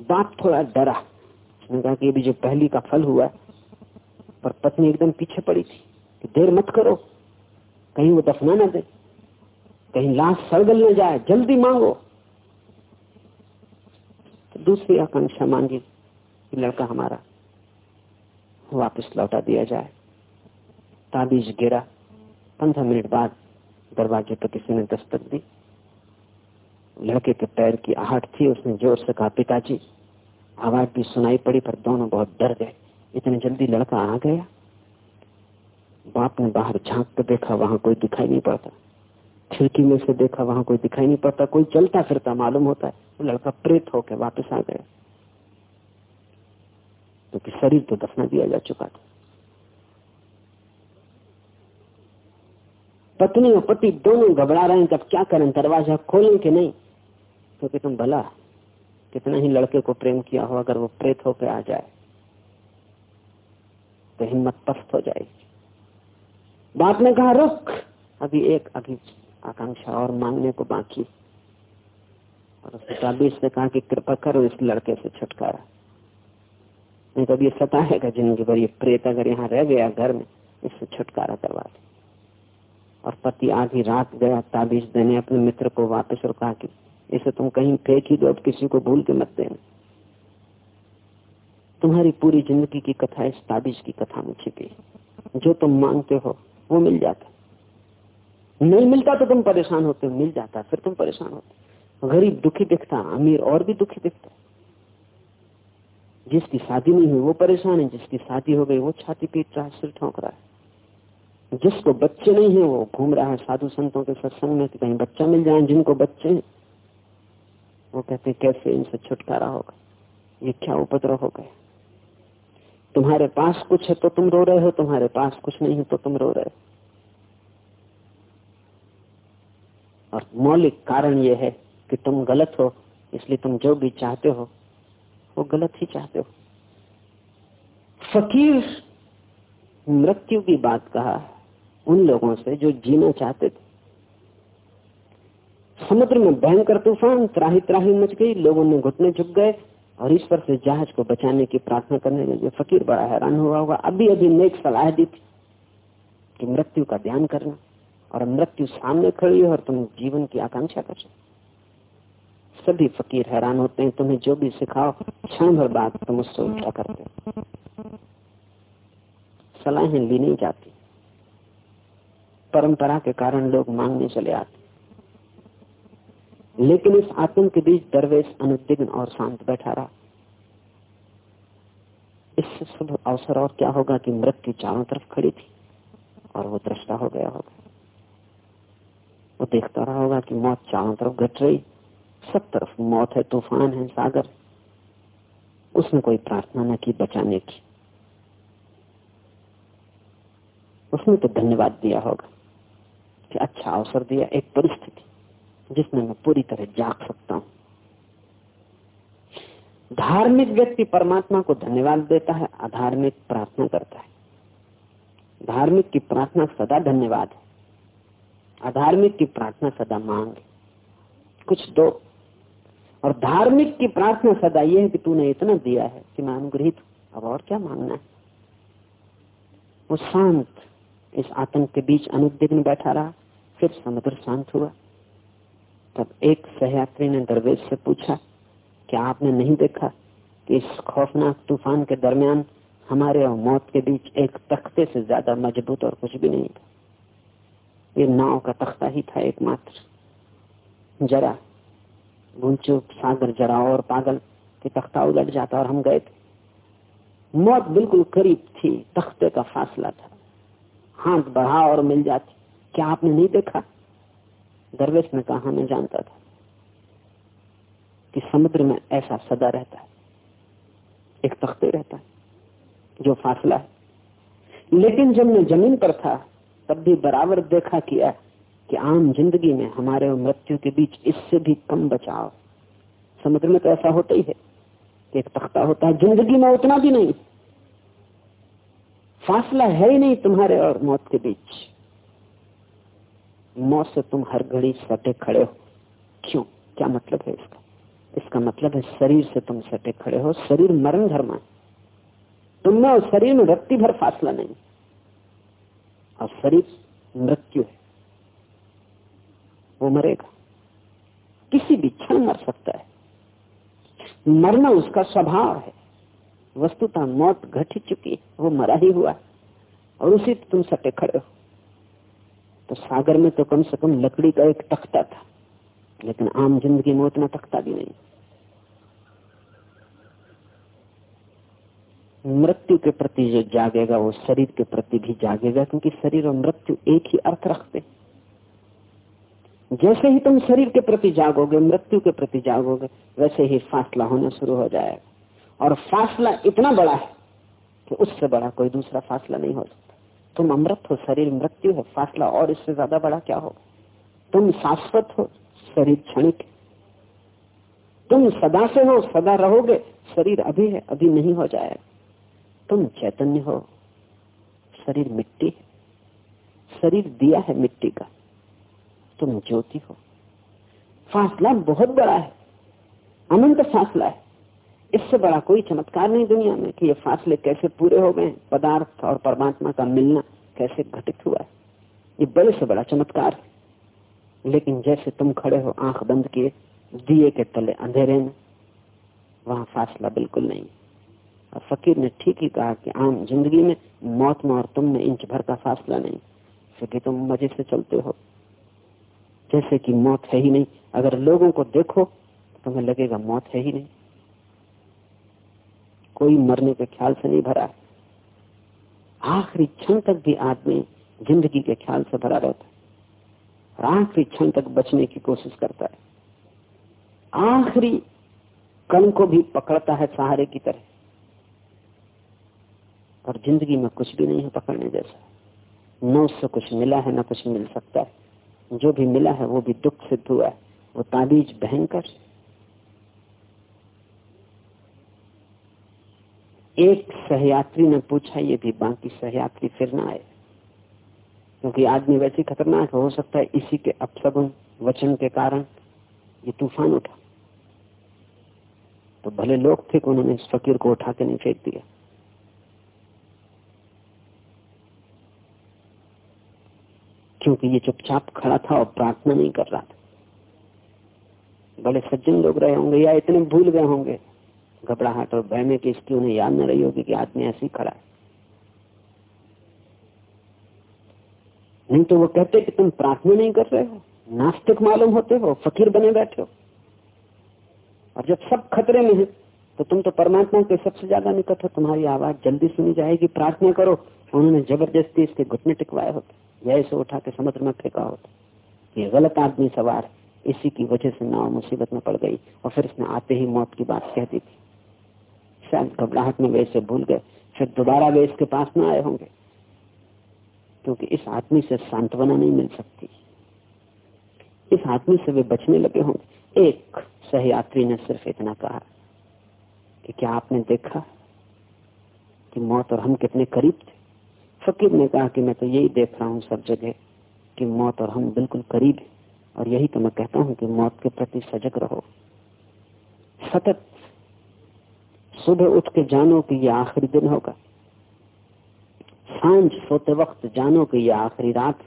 बाप थोड़ा डरा। उसने कहा कि ये भी जो पहली का फल हुआ, पर पत्नी एकदम पीछे पड़ी थी। देर मत करो। कहीं वो दफना न दे। कहीं लाश सड़गल न जाए। जल्दी मांगो। तो दूसरी आकांक्षा मांगी कि लड़का हमारा वापस लौटा दिया जाए। ताबीज गिरा। पंद्रह मिनट बाद दरवाजे पर किसी ने दस्तक दी। लड़के के पैर की आहट थी। उसने ज़ोर से कहा, पिताजी, आवाज़ भी सुनाई पड़ी, पर दोनों बहुत डर गए। इतने जल्दी लड़का आ गया। बाप ने बाहर झाँक कर देखा, वहाँ कोई दिखाई नहीं पड़ता। खिड़की में से देखा, वहाँ कोई दिखाई नहीं पड़ता। कोई चलता फिरता मालूम होता है, वो लड़का प्रेत होकर वापस आ गया। क्योंकि तो शरीर तो दफना दिया जा चुका था। पत्नी और पति दोनों घबरा रहे हैं कब क्या करें, दरवाज़ा खोलें कि नहीं? क्योंकि तुम भला कितना ही लड़के को प्रेम किया हो, अगर वो प्रेत होकर आ जाए तो हिम्मत पस्त हो जाएगी। बाप ने कहा, रुक। अभी एक अभी आकांक्षा और मांगने को बाकी। और उसने ताबीज से कहा कि कृपा करो इस लड़के से छुटकारा। नहीं तो अब ये सताएगा ज़िंदगी भर, ये प्रेत अगर यहाँ रह गया घर में, इससे छुटकारा करवा दे और पति आधी रात गया ताबीज देने अपने मित्र को वापस और कहा कि इसे तुम कहीं फेंक ही दो, अब किसी को भूल के मत देना। तुम्हारी पूरी ज़िंदगी की कथा इस ताबीज की कथा में छिपी जो तुम मांगते हो वो मिल जाता नहीं मिलता तो तुम परेशान होते हो, मिल जाता फिर तुम परेशान होते गरीब दुखी दिखता अमीर और भी दुखी दिखता जिसकी शादी नहीं हुई, वो परेशान है, जिसकी शादी हो गई, वो छाती पीट रहा है, सिर ठोंक रहा है। जिसको बच्चे नहीं है, वो घूम रहा है, साधु संतों के सत्संग में कहीं बच्चा मिल जाए, जिनको बच्चे हैं। वो कहते कैसे इनसे छुटकारा होगा? ये क्या उपद्रव हो गए तुम्हारे पास कुछ है तो तुम रो रहे हो, तुम्हारे पास कुछ नहीं है तो तुम रो रहे हो। और मौलिक कारण यह है कि तुम गलत हो, इसलिए तुम जो भी चाहते हो, वो गलत ही चाहते हो। फकीर मृत्यु की बात कहा, उन लोगों से जो जीना चाहते थे। समुद्र में भयंकर तूफ़ान त्राही त्राही मच गई, लोगों ने घुटने झुक गए और ईश्वर से जहाज़ को बचाने की प्रार्थना करने लगे फकीर बड़ा हैरान हुआ होगा, अभी अभी नेक सलाह दी थी कि मृत्यु का ध्यान करना और मृत्यु सामने खड़ी है और तुम जीवन की आकांक्षा कर सभी फकीर हैरान होते हैं, तुम्हें जो भी सिखाओ, क्षण भर बाद तुम उससे उल्टा करते सलाहें ली नहीं जाती। परंपरा के कारण लोग मांगने चले आते लेकिन इस आत्म के बीच दरवेश अनुद्विग्न और शांत बैठा रहा। इससे शुभ अवसर और क्या होगा कि मृत्यु चारों तरफ़ खड़ी थी और वो दृष्टा हो गया होगा। वो देखता रहा होगा कि मौत चारों तरफ़ घट रही, सब तरफ़ मौत है, तूफ़ान है, सागर। उसने कोई प्रार्थना न की बचाने की। उसने तो धन्यवाद दिया होगा कि अच्छा अवसर दिया, एक परिस्थिति। जिसमें मैं पूरी तरह जाग सकता हूँ। धार्मिक व्यक्ति परमात्मा को धन्यवाद देता है, अधार्मिक प्रार्थना करता है। धार्मिक की प्रार्थना सदा धन्यवाद है। अधार्मिक की प्रार्थना सदा मांग कुछ दो। और धार्मिक की प्रार्थना सदा यह है कि तूने इतना दिया है कि मैं अनुग्रहित अब और क्या मांगना है? वो शांत इस आतंक के बीच अनुद्विग्न बैठा रहा, फिर समुद्र शांत हुआ। तब एक सहयात्री ने दरवेश से पूछा, क्या आपने नहीं देखा कि इस खौफनाक तूफ़ान के दरमियान हमारे और मौत के बीच एक तख्ते से ज़्यादा मज़बूत और कुछ भी नहीं था? ये नाव का तख्ता ही था एकमात्र। जरा गुंचुक सागर, जरा और पागल के तख्ता उलट जाता और हम गए थे। मौत बिल्कुल करीब थी, तख्ते का फासला था। हाथ बढ़ा और मिल जाती। क्या आपने नहीं देखा दरवेश ने कहा, मैं जानता था कि समुद्र में ऐसा सदा रहता है, एक तख्ते रहता है, जो फासला है। लेकिन जब मैं ज़मीन पर था, तब भी बराबर देखा किया कि आम ज़िंदगी में हमारे और मृत्यु के बीच इससे भी कम बचाव समुद्र में तो ऐसा होता ही है एक तख्ता होता है, ज़िंदगी में उतना भी नहीं। फासला है ही नहीं तुम्हारे और मौत के बीच। मौत से तुम हर घड़ी सटे खड़े हो। क्यों? क्या मतलब है इसका? इसका मतलब है शरीर से तुम सटे खड़े हो। शरीर मरण धर्म है। तुम में और शरीर में रत्ती भर फासला नहीं। और शरीर मृत्यु है। वो मरेगा। किसी भी क्षण मर सकता है। मरना उसका स्वभाव है। वस्तुतः मौत घट चुकी वो मरा ही हुआ और उसी तुम सटे खड़े हो। तो सागर में तो कम से कम लकड़ी का एक तख्ता था, लेकिन आम ज़िंदगी में उतना तख्ता भी नहीं। मृत्यु के प्रति जो जागेगा, वो शरीर के प्रति भी जागेगा, क्योंकि शरीर और मृत्यु एक ही अर्थ रखते जैसे ही तुम शरीर के प्रति जागोगे, मृत्यु के प्रति जागोगे, वैसे ही फासला होना शुरू हो जाएगा। और फासला इतना बड़ा है कि उससे बड़ा कोई दूसरा फासला नहीं हो सकता। तुम अमृत हो, शरीर मृत्यु है, फासला और इससे ज़्यादा बड़ा क्या हो? तुम शाश्वत हो, शरीर क्षणिक तुम सदा से हो, सदा रहोगे, शरीर अभी है, अभी नहीं हो जाएगा। तुम चैतन्य हो, शरीर मिट्टी है। शरीर दिया है मिट्टी का, तुम ज्योति हो। फासला बहुत बड़ा है, अनंत फासला है। इससे बड़ा कोई चमत्कार नहीं दुनिया में कि ये फासले कैसे पूरे हो गए, पदार्थ और परमात्मा का मिलना कैसे घटित हुआ है। ये बड़े से बड़ा चमत्कार है। लेकिन जैसे तुम खड़े हो आँख बंद किए, दिए के तले अंधेरे में, वहाँ फासला बिल्कुल नहीं और फकीर ने ठीक ही कहा कि आम ज़िंदगी में मौत में और तुम में इंच भर का फासला नहीं, क्योंकि तुम मज़े से चलते हो। जैसे कि मौत है ही नहीं, अगर लोगों को देखो, तुम्हें लगेगा मौत है ही नहीं। कोई मरने के ख्याल से नहीं भरा। है आखिरी क्षण तक भी आदमी ज़िंदगी के ख्याल से भरा रहता है। आखिरी क्षण तक बचने की कोशिश करता है। आखिरी कण को भी पकड़ता है सहारे की तरह। और ज़िंदगी में कुछ भी नहीं है पकड़ने जैसा। न उससे कुछ मिला है, न कुछ मिल सकता है। जो भी मिला है, वो भी दुख सिद्ध हुआ है। वो ताबीज भयंकर एक सहयात्री ने पूछा, ये भी बाकी सहयात्री फिर ना आए? क्योंकि आदमी वैसे खतरनाक हो सकता है, इसी के अपसगुन वचन के कारण ये तूफ़ान उठा। तो भले लोग थे कि उन्होंने इस फकीर को उठा के नहीं फेंक दिया। क्योंकि ये चुपचाप खड़ा था और प्रार्थना नहीं कर रहा था। बड़े सज्जन लोग रहे होंगे या इतने भूल गए होंगे घबराहट और भय में कि उन्हें याद न रही होगी कि आदमी ऐसे ही खड़ा है। नहीं तो वो कहते कि तुम प्रार्थना नहीं कर रहे हो, नास्तिक मालूम होते हो, फकीर बने बैठे हो। और जब सब खतरे में है तो तुम तो परमात्मा के सबसे ज़्यादा निकट हो, तुम्हारी आवाज़ जल्दी सुनी जाएगी, प्रार्थना करो। उन्होंने ज़बरदस्ती इसके घुटने टिकवाए होते या इसे उठा के समुद्र में फेंका होता। ये गलत आदमी सवार इसी की वजह से नाव मुसीबत में पड़ गई और फिर इसने आते ही मौत की बात कह दी थी। शायद घबराहट में वे इसे भूल गए। फिर दोबारा वे इसके पास न आए होंगे। क्योंकि इस आदमी से सांत्वना नहीं मिल सकती। इस आदमी से वे बचने लगे होंगे। एक सही यात्री ने सिर्फ़ इतना कहा कि क्या आपने देखा कि मौत और हम कितने करीब थे? फकीर ने कहा कि मैं तो यही देख रहा हूँ सब जगह कि मौत और हम बिल्कुल करीब और यही तो मैं कहता हूँ कि मौत के प्रति सजग रहो। सतत सुबह उठ के जानो कि यह आखिरी दिन होगा। साँझ सोते वक्त जानो कि यह आखिरी रात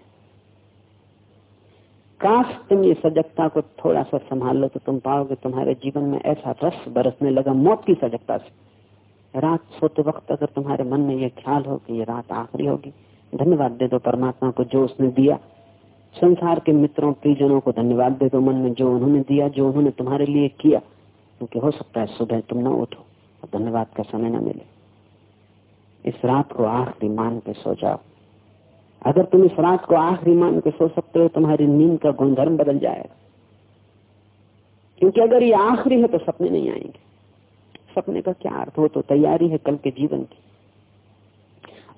काश तुम ये सजगता को थोड़ा सा संभाल लो तो तुम पाओगे तुम्हारे जीवन में ऐसा रस बरसने लगा मौत की सजगता से। रात सोते वक्त अगर तुम्हारे मन में ये ख्याल हो कि ये रात आखिरी होगी, धन्यवाद दे दो परमात्मा को जो उसने दिया। संसार के मित्रों, प्रियजनों को धन्यवाद दे दो मन में जो उन्होंने दिया, जो उन्होंने तुम्हारे लिए किया। क्योंकि हो सकता है सुबह तुम न उठो। धन्यवाद का समय न मिले। इस रात को आखिरी मान के सो जाओ। अगर तुम इस रात को आखिरी मान के सो सकते हो, तुम्हारी नींद का गुणधर्म बदल जाएगा। क्योंकि अगर ये आखिरी है तो सपने नहीं आएँगे। सपने का क्या अर्थ हो? तो तैयारी है कल के जीवन की।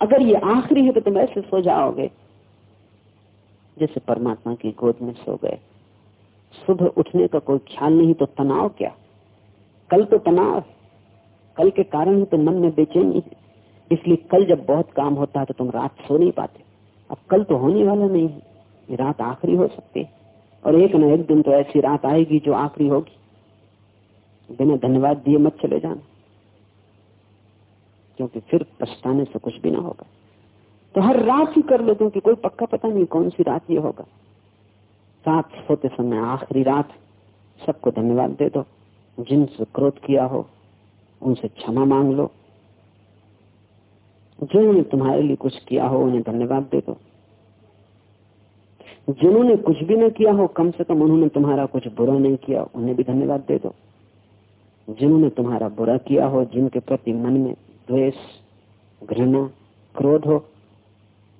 अगर ये आखिरी है तो तुम ऐसे सो जाओगे, जैसे परमात्मा की गोद में सो गए। सुबह उठने का कोई ख्याल नहीं तो तनाव क्या? कल तो तनाव है। कल के कारण ही तो मन में बेचैनी है। इसलिए कल जब बहुत काम होता है तो तुम रात सो नहीं पाते। अब कल तो होने वाला नहीं है। रात आखिरी हो सकती है। और एक न एक दिन तो ऐसी रात आएगी जो आखिरी होगी। बिना धन्यवाद दिए मत चले जाना। क्योंकि फिर पछताने से कुछ भी ना होगा। तो हर रात ही कर लो क्योंकि कोई पक्का पता नहीं कौन सी रात ये होगा। साथ सोते समय आखिरी रात सबको धन्यवाद दे दो। जिनसे क्रोध किया हो उनसे क्षमा मांग लो। जिन्होंने तुम्हारे लिए कुछ किया हो, उन्हें धन्यवाद दे दो। जिन्होंने कुछ भी न किया हो, कम से कम उन्होंने तुम्हारा कुछ बुरा नहीं किया, उन्हें भी धन्यवाद दे दो। जिन्होंने तुम्हारा बुरा किया हो, जिनके प्रति मन में द्वेष, घृणा, क्रोध हो,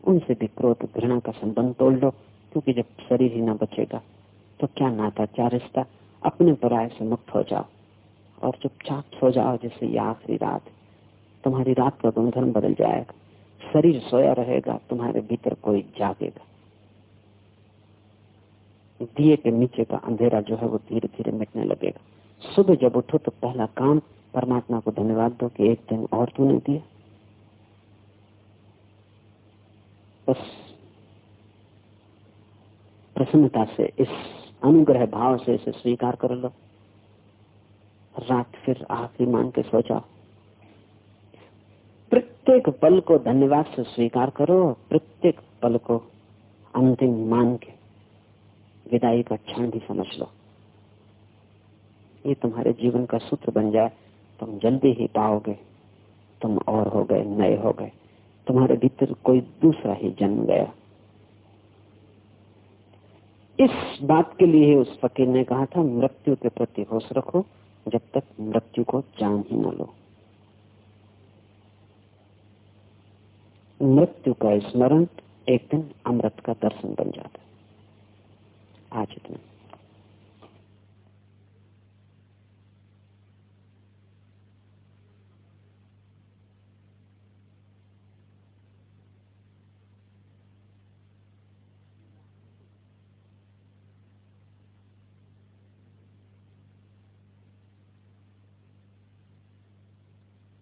उनसे भी क्रोध, घृणा का संबंध तोड़ लो, क्योंकि जब शरीर ही ना बचेगा तो क्या नाता क्या रिश्ता अपने पराय से मुक्त हो जाओ? और चुपचाप सो जाओ जैसे ये आखिरी रात तुम्हारी रात का गुणधर्म बदल जाएगा। शरीर सोया रहेगा, तुम्हारे भीतर कोई जागेगा। दिए के नीचे का अंधेरा जो है वो धीरे धीरे मिटने लगेगा। सुबह जब उठो तो पहला काम परमात्मा को धन्यवाद दो कि एक दिन और तूने दिया। बस प्रसन्नता से, इस अनुग्रह भाव से इसे स्वीकार कर लो। रात फिर आखिरी मान के सो जाओ। प्रत्येक पल को धन्यवाद से स्वीकार करो, प्रत्येक पल को अंतिम मान के विदाई का क्षण भी समझ लो। ये तुम्हारे जीवन का सूत्र बन जाए, तुम जल्दी ही पाओगे, तुम और हो गए, नए हो गए, तुम्हारे भीतर कोई दूसरा ही जन्म गया। इस बात के लिए उस फकीर ने कहा था, मृत्यु के प्रति होश रखो जब तक मृत्यु को जान ही न लो। मृत्यु का स्मरण एक दिन अमृत का दर्शन बन जाता है। आज इतना।